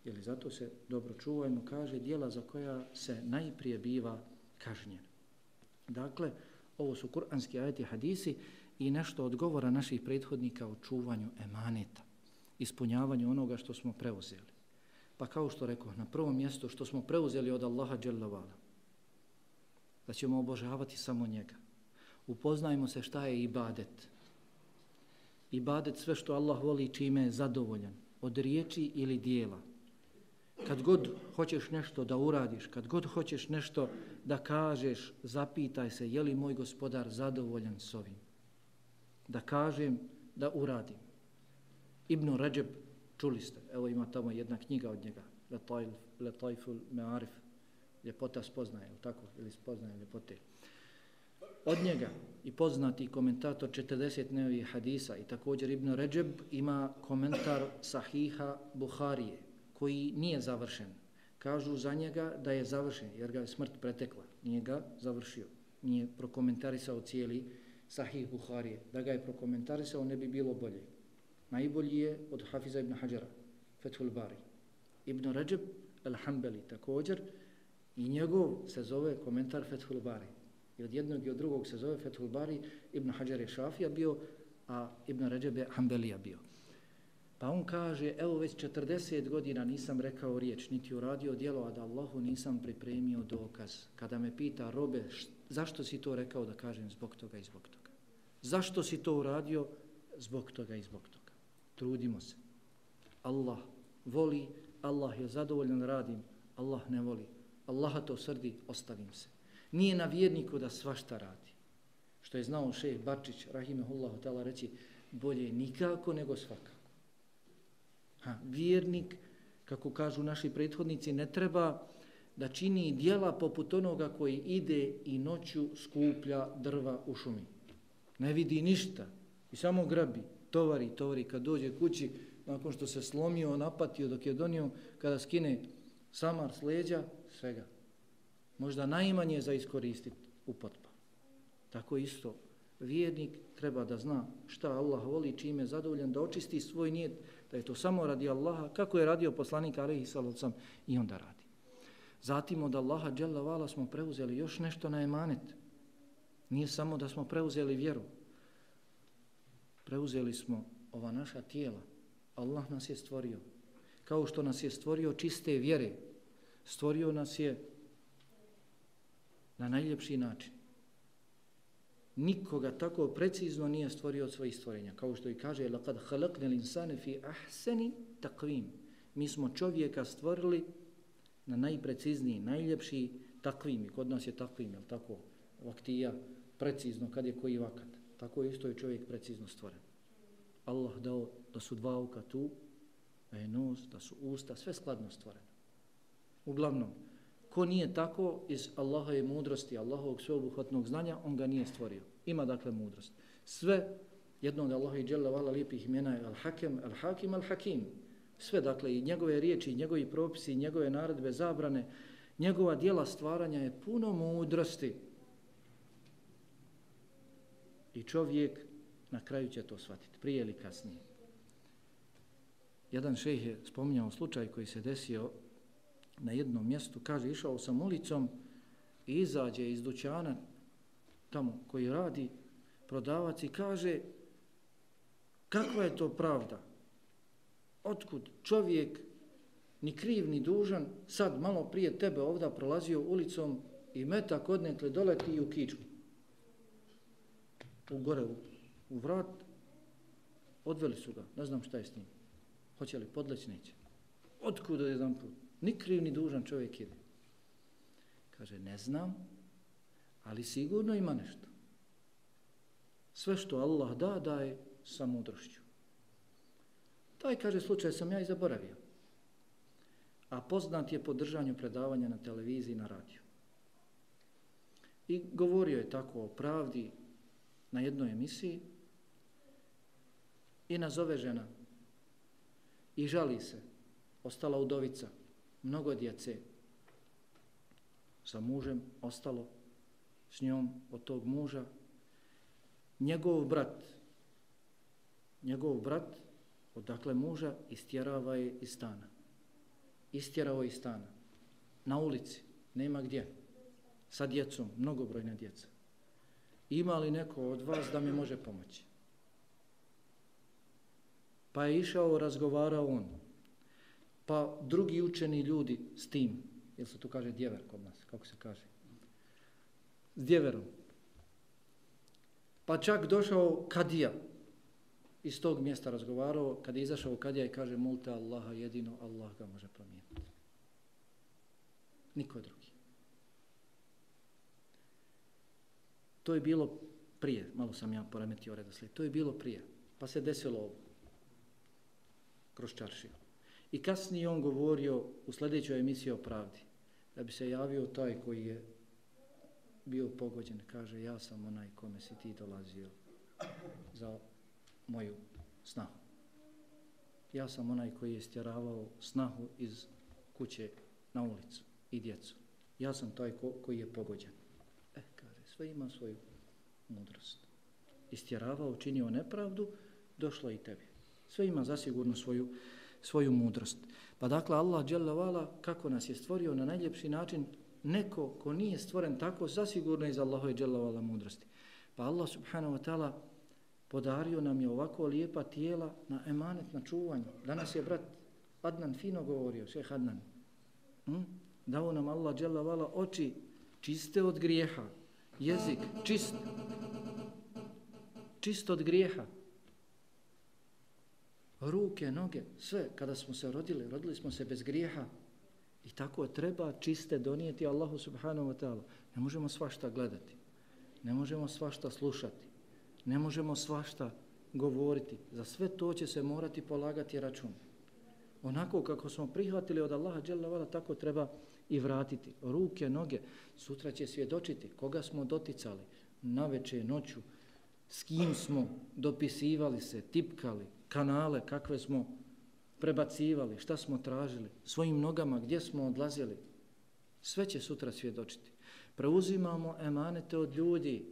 Jer zato se dobro čuvajmo, kaže, dijela za koja se najprije biva kažnjen. Dakle, ovo su kuranski ajeti hadisi i nešto odgovora naših prethodnika o čuvanju emaneta, ispunjavanju onoga što smo preuzeli. Pa kao što rekao, na prvom mjestu što smo preuzeli od Allaha Đelavala, da ćemo obožavati samo njega. Upoznajmo se šta je ibadet. Ibadet sve što Allah voli čime je zadovoljan, od riječi ili dijela. Kad god hoćeš nešto da uradiš, kad god hoćeš nešto da kažeš, zapitaj se je li moj gospodar zadovoljan s ovim. Da kažem, da uradim. Ibn Rajab, čuli ste, evo ima tamo jedna knjiga od njega, Letaiful Me'arif, ljepota spoznaje, ili tako, ili spoznaje ljepote. Od njega i poznati komentator 40 nevi hadisa i također Ibn Rajab ima komentar Sahiha Buharije, koji nije završen. Kažu za njega da je završen, jer ga je smrt pretekla. Nije ga završio. Nije prokomentarisao cijeli Sahih Buharije. Da ga je prokomentarisao ne bi bilo bolje. Najbolji je od Hafiza ibn Hajara, Fethul Bari. Ibn Rajab al-Hambeli također i njegov se zove komentar Fethul Bari. I od jednog i od drugog se zove Fethul Bari, Ibn Hajar je Šafija bio, a Ibn Rajab je Hambelija bio. Pa on kaže, evo već 40 godina nisam rekao riječ, niti uradio djelo, a da Allahu nisam pripremio dokaz. Kada me pita robe, zašto si to rekao da kažem zbog toga i zbog toga? Zašto si to uradio? Zbog toga i zbog toga. Trudimo se. Allah voli, Allah je zadovoljan radim, Allah ne voli. Allaha to srdi, ostavim se. Nije na vjerniku da svašta radi. Što je znao šejh Bačić, rahimehullahu ta'ala, reći, bolje nikako nego svakako. Ha, vjernik, kako kažu naši prethodnici, ne treba da čini dijela poput onoga koji ide i noću skuplja drva u šumi. Ne vidi ništa i samo grabi, tovari, tovari. Kad dođe kući, nakon što se slomio, napatio dok je donio, kada skine samar s leđa, svega. Možda najmanje za iskoristiti u potpa. Tako isto, vjernik treba da zna šta Allah voli, čime je zadovoljan, da očisti svoj nijet, da je to samo radi Allaha, kako je radio poslanik Alihi Salocam i onda radi. Zatim od Allaha Jalla Vala smo preuzeli još nešto na emanet. Nije samo da smo preuzeli vjeru. Preuzeli smo ova naša tijela. Allah nas je stvorio. Kao što nas je stvorio čiste vjere. Stvorio nas je na najljepši način nikoga tako precizno nije stvorio od svojih stvorenja. Kao što i kaže, لَقَدْ خَلَقْنَ الْإِنسَانِ فِي أَحْسَنِ تَقْوِيمِ Mi smo čovjeka stvorili na najprecizniji, najljepši takvim. I kod nas je takvim, jel tako? Vaktija, precizno, kad je koji vakat. Tako isto je čovjek precizno stvoren. Allah dao da su dva oka tu, da je nos, da su usta, sve skladno stvoreno. Uglavnom, Ko nije tako iz Allahove mudrosti, Allahovog sveobuhvatnog znanja, on ga nije stvorio. Ima dakle mudrost. Sve jedno od Allaha i Đalla vala lijepih imena je Al-Hakem, Al-Hakim, Al-Hakim. Sve dakle i njegove riječi, i njegovi propisi, i njegove naredbe, zabrane, njegova dijela stvaranja je puno mudrosti. I čovjek na kraju će to shvatiti, prije ili kasnije. Jedan šejh je spominjao slučaj koji se desio na jednom mjestu, kaže, išao sam ulicom i izađe iz dućana tamo koji radi prodavac i kaže, kakva je to pravda? Otkud čovjek, ni kriv, ni dužan, sad malo prije tebe ovda prolazio ulicom i metak odnetle doleti i u kičku. U gore, u, u vrat, odveli su ga, ne znam šta je s njim. Hoće li podleći, neće. Otkud jedan put? Ni kriv, ni dužan čovjek ide. Kaže, ne znam, ali sigurno ima nešto. Sve što Allah da, daje sa mudrošću. Taj, kaže, slučaj sam ja i zaboravio. A poznat je po držanju predavanja na televiziji i na radiju. I govorio je tako o pravdi na jednoj emisiji i nazove žena i žali se. Ostala udovica, mnogo djece sa mužem, ostalo s njom od tog muža. Njegov brat, njegov brat, odakle muža, istjerava je iz stana. Istjerao je iz stana. Na ulici, nema gdje. Sa djecom, mnogobrojna djeca. Ima li neko od vas da mi može pomoći? Pa je išao, razgovarao on. Pa drugi učeni ljudi s tim, jel se tu kaže djever kod nas, kako se kaže? S djeverom. Pa čak došao kadija, iz tog mjesta razgovarao, kad je izašao kadija i kaže molite Allaha jedino, Allah ga može promijeniti. Niko drugi. To je bilo prije, malo sam ja poremetio redoslijed, to je bilo prije, pa se desilo ovo, kroz čaršiju. I kasnije on govorio u sljedećoj emisiji o pravdi, da bi se javio taj koji je bio pogođen, kaže ja sam onaj kome si ti dolazio za moju snahu. Ja sam onaj koji je stjeravao snahu iz kuće na ulicu i djecu. Ja sam taj ko, koji je pogođen. E, kaže, sve ima svoju mudrost. Istjeravao, činio nepravdu, došlo i tebi. Sve ima zasigurno svoju, svoju mudrost. Pa dakle, Allah dželavala, kako nas je stvorio na najljepši način, neko ko nije stvoren tako, zasigurno iz Allahove dželavala mudrosti. Pa Allah subhanahu wa ta'ala podario nam je ovako lijepa tijela na emanet, na čuvanje. Danas je brat Adnan fino govorio, šeh Adnan. Hm? Dao nam Allah dželavala oči čiste od grijeha, jezik čist, čist od grijeha, ruke, noge, sve, kada smo se rodili, rodili smo se bez grijeha i tako treba čiste donijeti Allahu subhanahu wa ta'ala. Ne možemo svašta gledati, ne možemo svašta slušati, ne možemo svašta govoriti. Za sve to će se morati polagati račun. Onako kako smo prihvatili od Allaha dželle tako treba i vratiti. Ruke, noge, sutra će svjedočiti koga smo doticali na veče, noću, s kim smo dopisivali se, tipkali, kanale kakve smo prebacivali, šta smo tražili, svojim nogama gdje smo odlazili. Sve će sutra svjedočiti. Preuzimamo emanete od ljudi.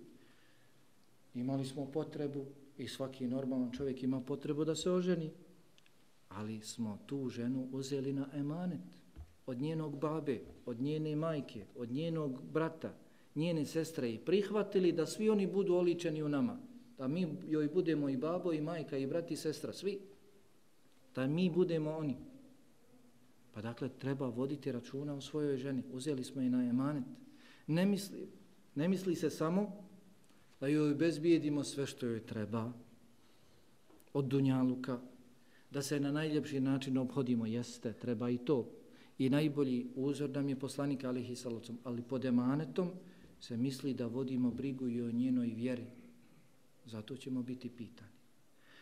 Imali smo potrebu i svaki normalan čovjek ima potrebu da se oženi. Ali smo tu ženu uzeli na emanet od njenog babe, od njene majke, od njenog brata, njene sestre i prihvatili da svi oni budu oličeni u nama. Da mi joj budemo i babo i majka i brat i sestra, svi. Da mi budemo oni. Pa dakle, treba voditi računa o svojoj ženi. Uzeli smo je na emanet. Ne misli, ne misli se samo da joj bezbijedimo sve što joj treba od dunjaluka, da se na najljepši način obhodimo, jeste, treba i to, I najbolji uzor nam je poslanik alihi salacom, ali pod emanetom se misli da vodimo brigu i o njenoj vjeri. Zato ćemo biti pitani.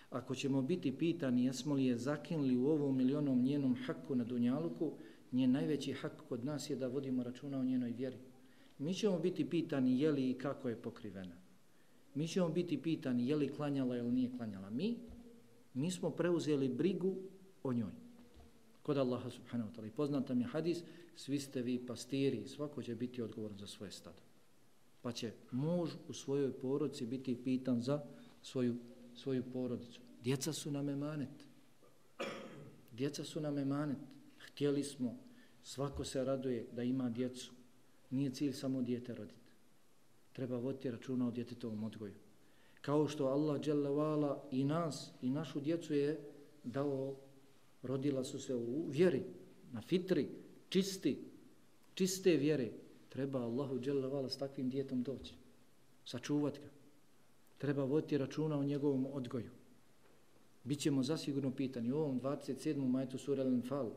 Ako ćemo biti pitani jesmo li je zakinuli u ovom milionom njenom haku na Dunjaluku, njen najveći hak kod nas je da vodimo računa o njenoj vjeri. Mi ćemo biti pitani je li i kako je pokrivena. Mi ćemo biti pitani je li klanjala ili nije klanjala. Mi, mi smo preuzeli brigu o njoj kod Allaha subhanahu wa ta'ala. I poznat mi je hadis, svi ste vi pastiri, svako će biti odgovoran za svoje stado. Pa će muž u svojoj poroci biti pitan za svoju, svoju porodicu. Djeca su nam emanet. Djeca su nam emanet. Htjeli smo, svako se raduje da ima djecu. Nije cilj samo djete roditi. Treba voditi računa o djetetovom odgoju. Kao što Allah i nas i našu djecu je dao rodila su se u vjeri, na fitri, čisti, čiste vjere. Treba Allahu dželevala s takvim djetom doći, sačuvati ga. Treba voditi računa o njegovom odgoju. Bićemo zasigurno pitani u ovom 27. majtu sura Al-Anfal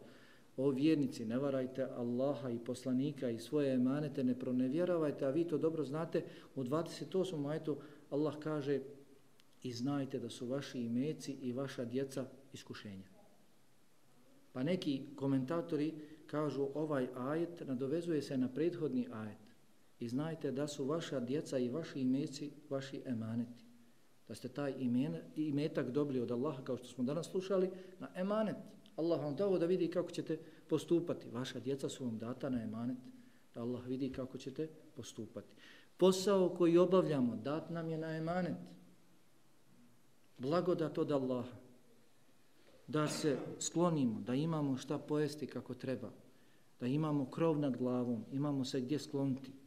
o vjernici, ne varajte Allaha i poslanika i svoje emanete, ne pronevjeravajte, a vi to dobro znate, u 28. majtu Allah kaže i znajte da su vaši imeci i vaša djeca iskušenja. Pa neki komentatori kažu ovaj ajet nadovezuje se na prethodni ajet i znajte da su vaša djeca i vaši imeci vaši emaneti. Da ste taj imen, imetak dobili od Allaha kao što smo danas slušali na emanet. Allah vam dao da vidi kako ćete postupati. Vaša djeca su vam data na emanet. Da Allah vidi kako ćete postupati. Posao koji obavljamo dat nam je na emanet. Blagodat od Allaha. Da se sklonimo, da imamo šta pojesti kako treba. Da imamo krov nad glavom, imamo se gdje skloniti.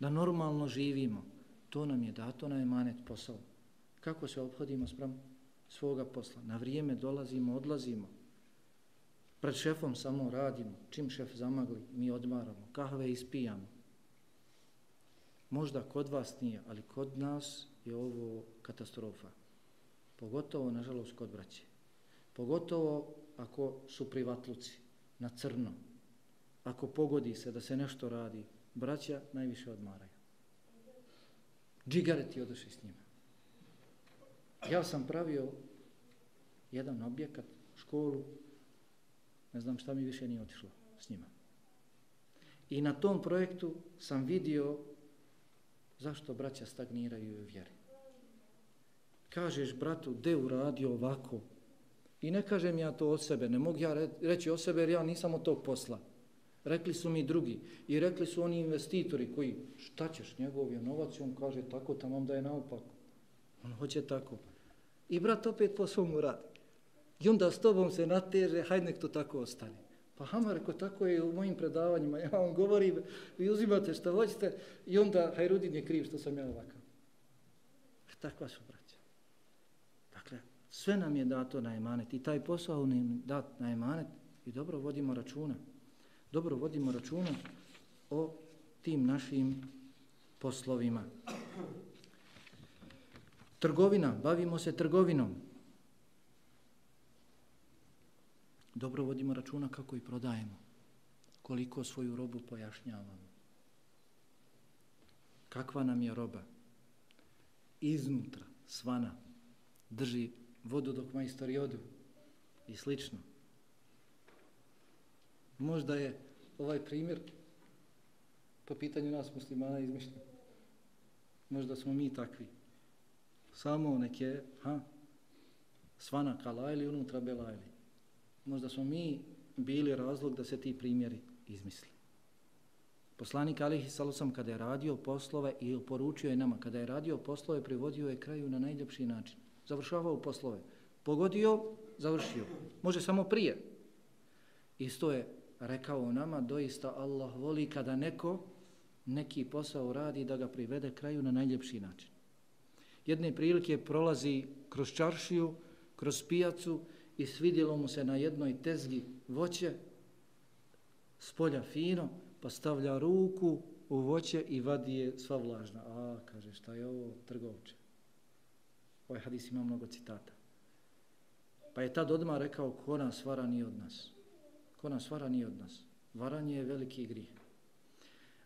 Da normalno živimo. To nam je dato na emanet posao. Kako se obhodimo sprem svoga posla? Na vrijeme dolazimo, odlazimo. Pred šefom samo radimo. Čim šef zamagli, mi odmaramo. Kahve ispijamo. Možda kod vas nije, ali kod nas je ovo katastrofa. Pogotovo, nažalost, kod braće. Pogotovo ako su privatluci na crno. Ako pogodi se da se nešto radi, braća najviše odmaraju. Džigareti odošli s njima. Ja sam pravio jedan objekat, školu, ne znam šta mi više nije otišlo s njima. I na tom projektu sam vidio zašto braća stagniraju u vjeri. Kažeš bratu, de uradio ovako? I ne kažem ja to od sebe, ne mogu ja reći od sebe jer ja nisam od tog posla. Rekli su mi drugi i rekli su oni investitori koji, šta ćeš, njegov je novac, on kaže tako, tamo da je naopako. On hoće tako. I brat opet po svom radi. I onda s tobom se nateže, hajde nek to tako ostane. Pa Hamar, ako tako je u mojim predavanjima, ja vam govorim, vi uzimate što hoćete i onda Hajrudin je kriv što sam ja ovakav. E, takva su braća. Dakle, sve nam je dato na emanet i taj posao nam je dat na emanet i dobro vodimo računa. Dobro vodimo računa o tim našim poslovima. Trgovina, bavimo se trgovinom. Dobro vodimo računa kako i prodajemo. Koliko svoju robu pojašnjavamo. Kakva nam je roba? Iznutra, svana, drži vodu dok majstori odu i slično. Možda je ovaj primjer po pitanju nas muslimana izmišljen. Možda smo mi takvi samo neke ha, svana kala ili unutra bela ili. Možda smo mi bili razlog da se ti primjeri izmisli. Poslanik Alihi Salosam kada je radio poslove i poručio je nama, kada je radio poslove, privodio je kraju na najljepši način. Završavao poslove. Pogodio, završio. Može samo prije. Isto je rekao nama, doista Allah voli kada neko neki posao radi da ga privede kraju na najljepši način jedne prilike prolazi kroz čaršiju, kroz pijacu i svidjelo mu se na jednoj tezgi voće, spolja fino, pa stavlja ruku u voće i vadi je sva vlažna. A, kaže, šta je ovo trgovče? Ovaj hadis ima mnogo citata. Pa je tad odmah rekao, ko nas vara nije od nas. Ko nas vara nije od nas. Varanje je veliki grih.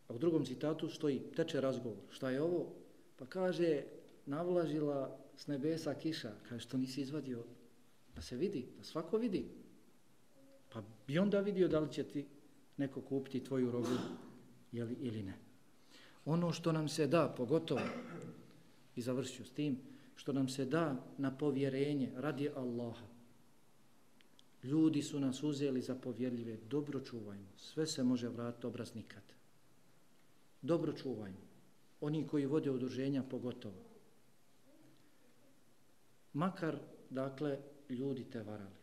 A u drugom citatu stoji, teče razgovor. Šta je ovo? Pa kaže, navlažila s nebesa kiša, kaže što nisi izvadio, da se vidi, da svako vidi. Pa bi onda vidio da li će ti neko kupiti tvoju robu jeli, ili ne. Ono što nam se da, pogotovo, i završću s tim, što nam se da na povjerenje radi Allaha. Ljudi su nas uzeli za povjerljive, dobro čuvajmo, sve se može vratiti obraz nikad. Dobro čuvajmo, oni koji vode udruženja pogotovo makar, dakle, ljudi te varali.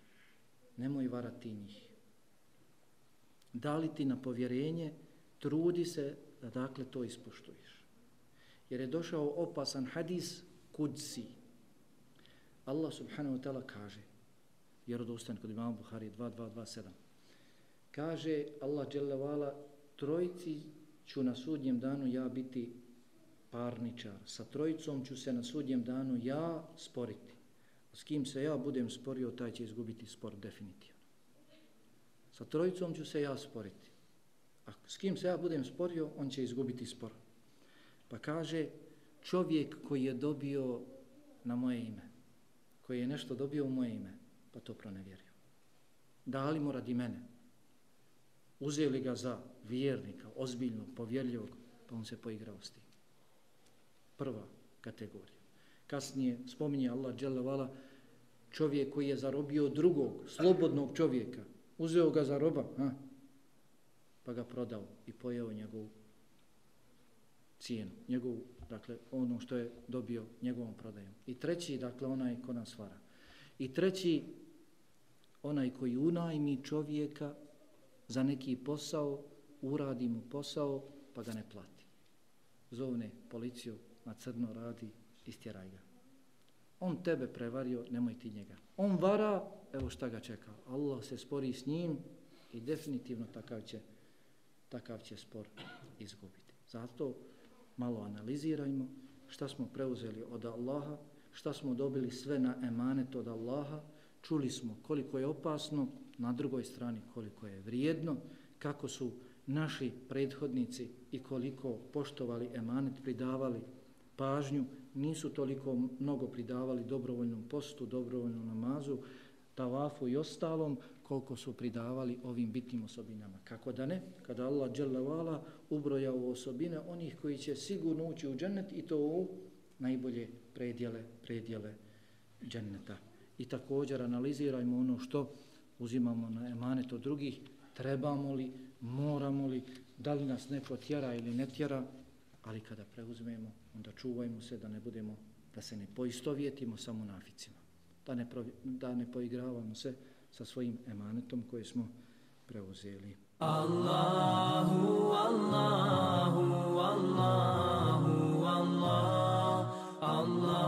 Nemoj varati njih. Dali ti na povjerenje, trudi se da, dakle, to ispoštuješ. Jer je došao opasan hadis kudsi. Allah subhanahu wa ta'ala kaže, vjerodostan kod imama Buhari 2227, kaže Allah dželevala, trojici ću na sudnjem danu ja biti parničar. Sa trojicom ću se na sudnjem danu ja sporiti. S kim se ja budem sporio, taj će izgubiti spor definitivno. Sa trojicom ću se ja sporiti. A s kim se ja budem sporio, on će izgubiti spor. Pa kaže, čovjek koji je dobio na moje ime, koji je nešto dobio u moje ime, pa to pronevjerio. Dali mu radi mene. Uzeli ga za vjernika, ozbiljnog, povjerljivog, pa on se poigrao s tim. Prva kategorija. Kasnije spominje Allah dželevala čovjek koji je zarobio drugog, slobodnog čovjeka. Uzeo ga za roba, ha? pa ga prodao i pojeo njegovu cijenu, njegovu, dakle, ono što je dobio njegovom prodajom. I treći, dakle, onaj ko nas vara. I treći, onaj koji unajmi čovjeka za neki posao, uradi mu posao, pa ga ne plati. Zovne policiju, na crno radi, istjeraj ga. On tebe prevario, nemoj ti njega. On vara, evo šta ga čeka. Allah se spori s njim i definitivno takav će, takav će spor izgubiti. Zato malo analizirajmo šta smo preuzeli od Allaha, šta smo dobili sve na emanet od Allaha, čuli smo koliko je opasno, na drugoj strani koliko je vrijedno, kako su naši prethodnici i koliko poštovali emanet, pridavali pažnju, nisu toliko mnogo pridavali dobrovoljnom postu, dobrovoljnom namazu, tavafu i ostalom, koliko su pridavali ovim bitnim osobinama. Kako da ne? Kada Allah dželevala ubroja u osobine onih koji će sigurno ući u džennet i to u najbolje predjele, predjele dženneta. I također analizirajmo ono što uzimamo na emanet od drugih, trebamo li, moramo li, da li nas neko tjera ili ne tjera, ali kada preuzmemo, onda čuvajmo se da ne budemo, da se ne poistovjetimo sa munaficima, da ne, provi, da ne poigravamo se sa svojim emanetom koje smo preuzeli. Allahu, Allahu, Allahu, Allahu, Allahu,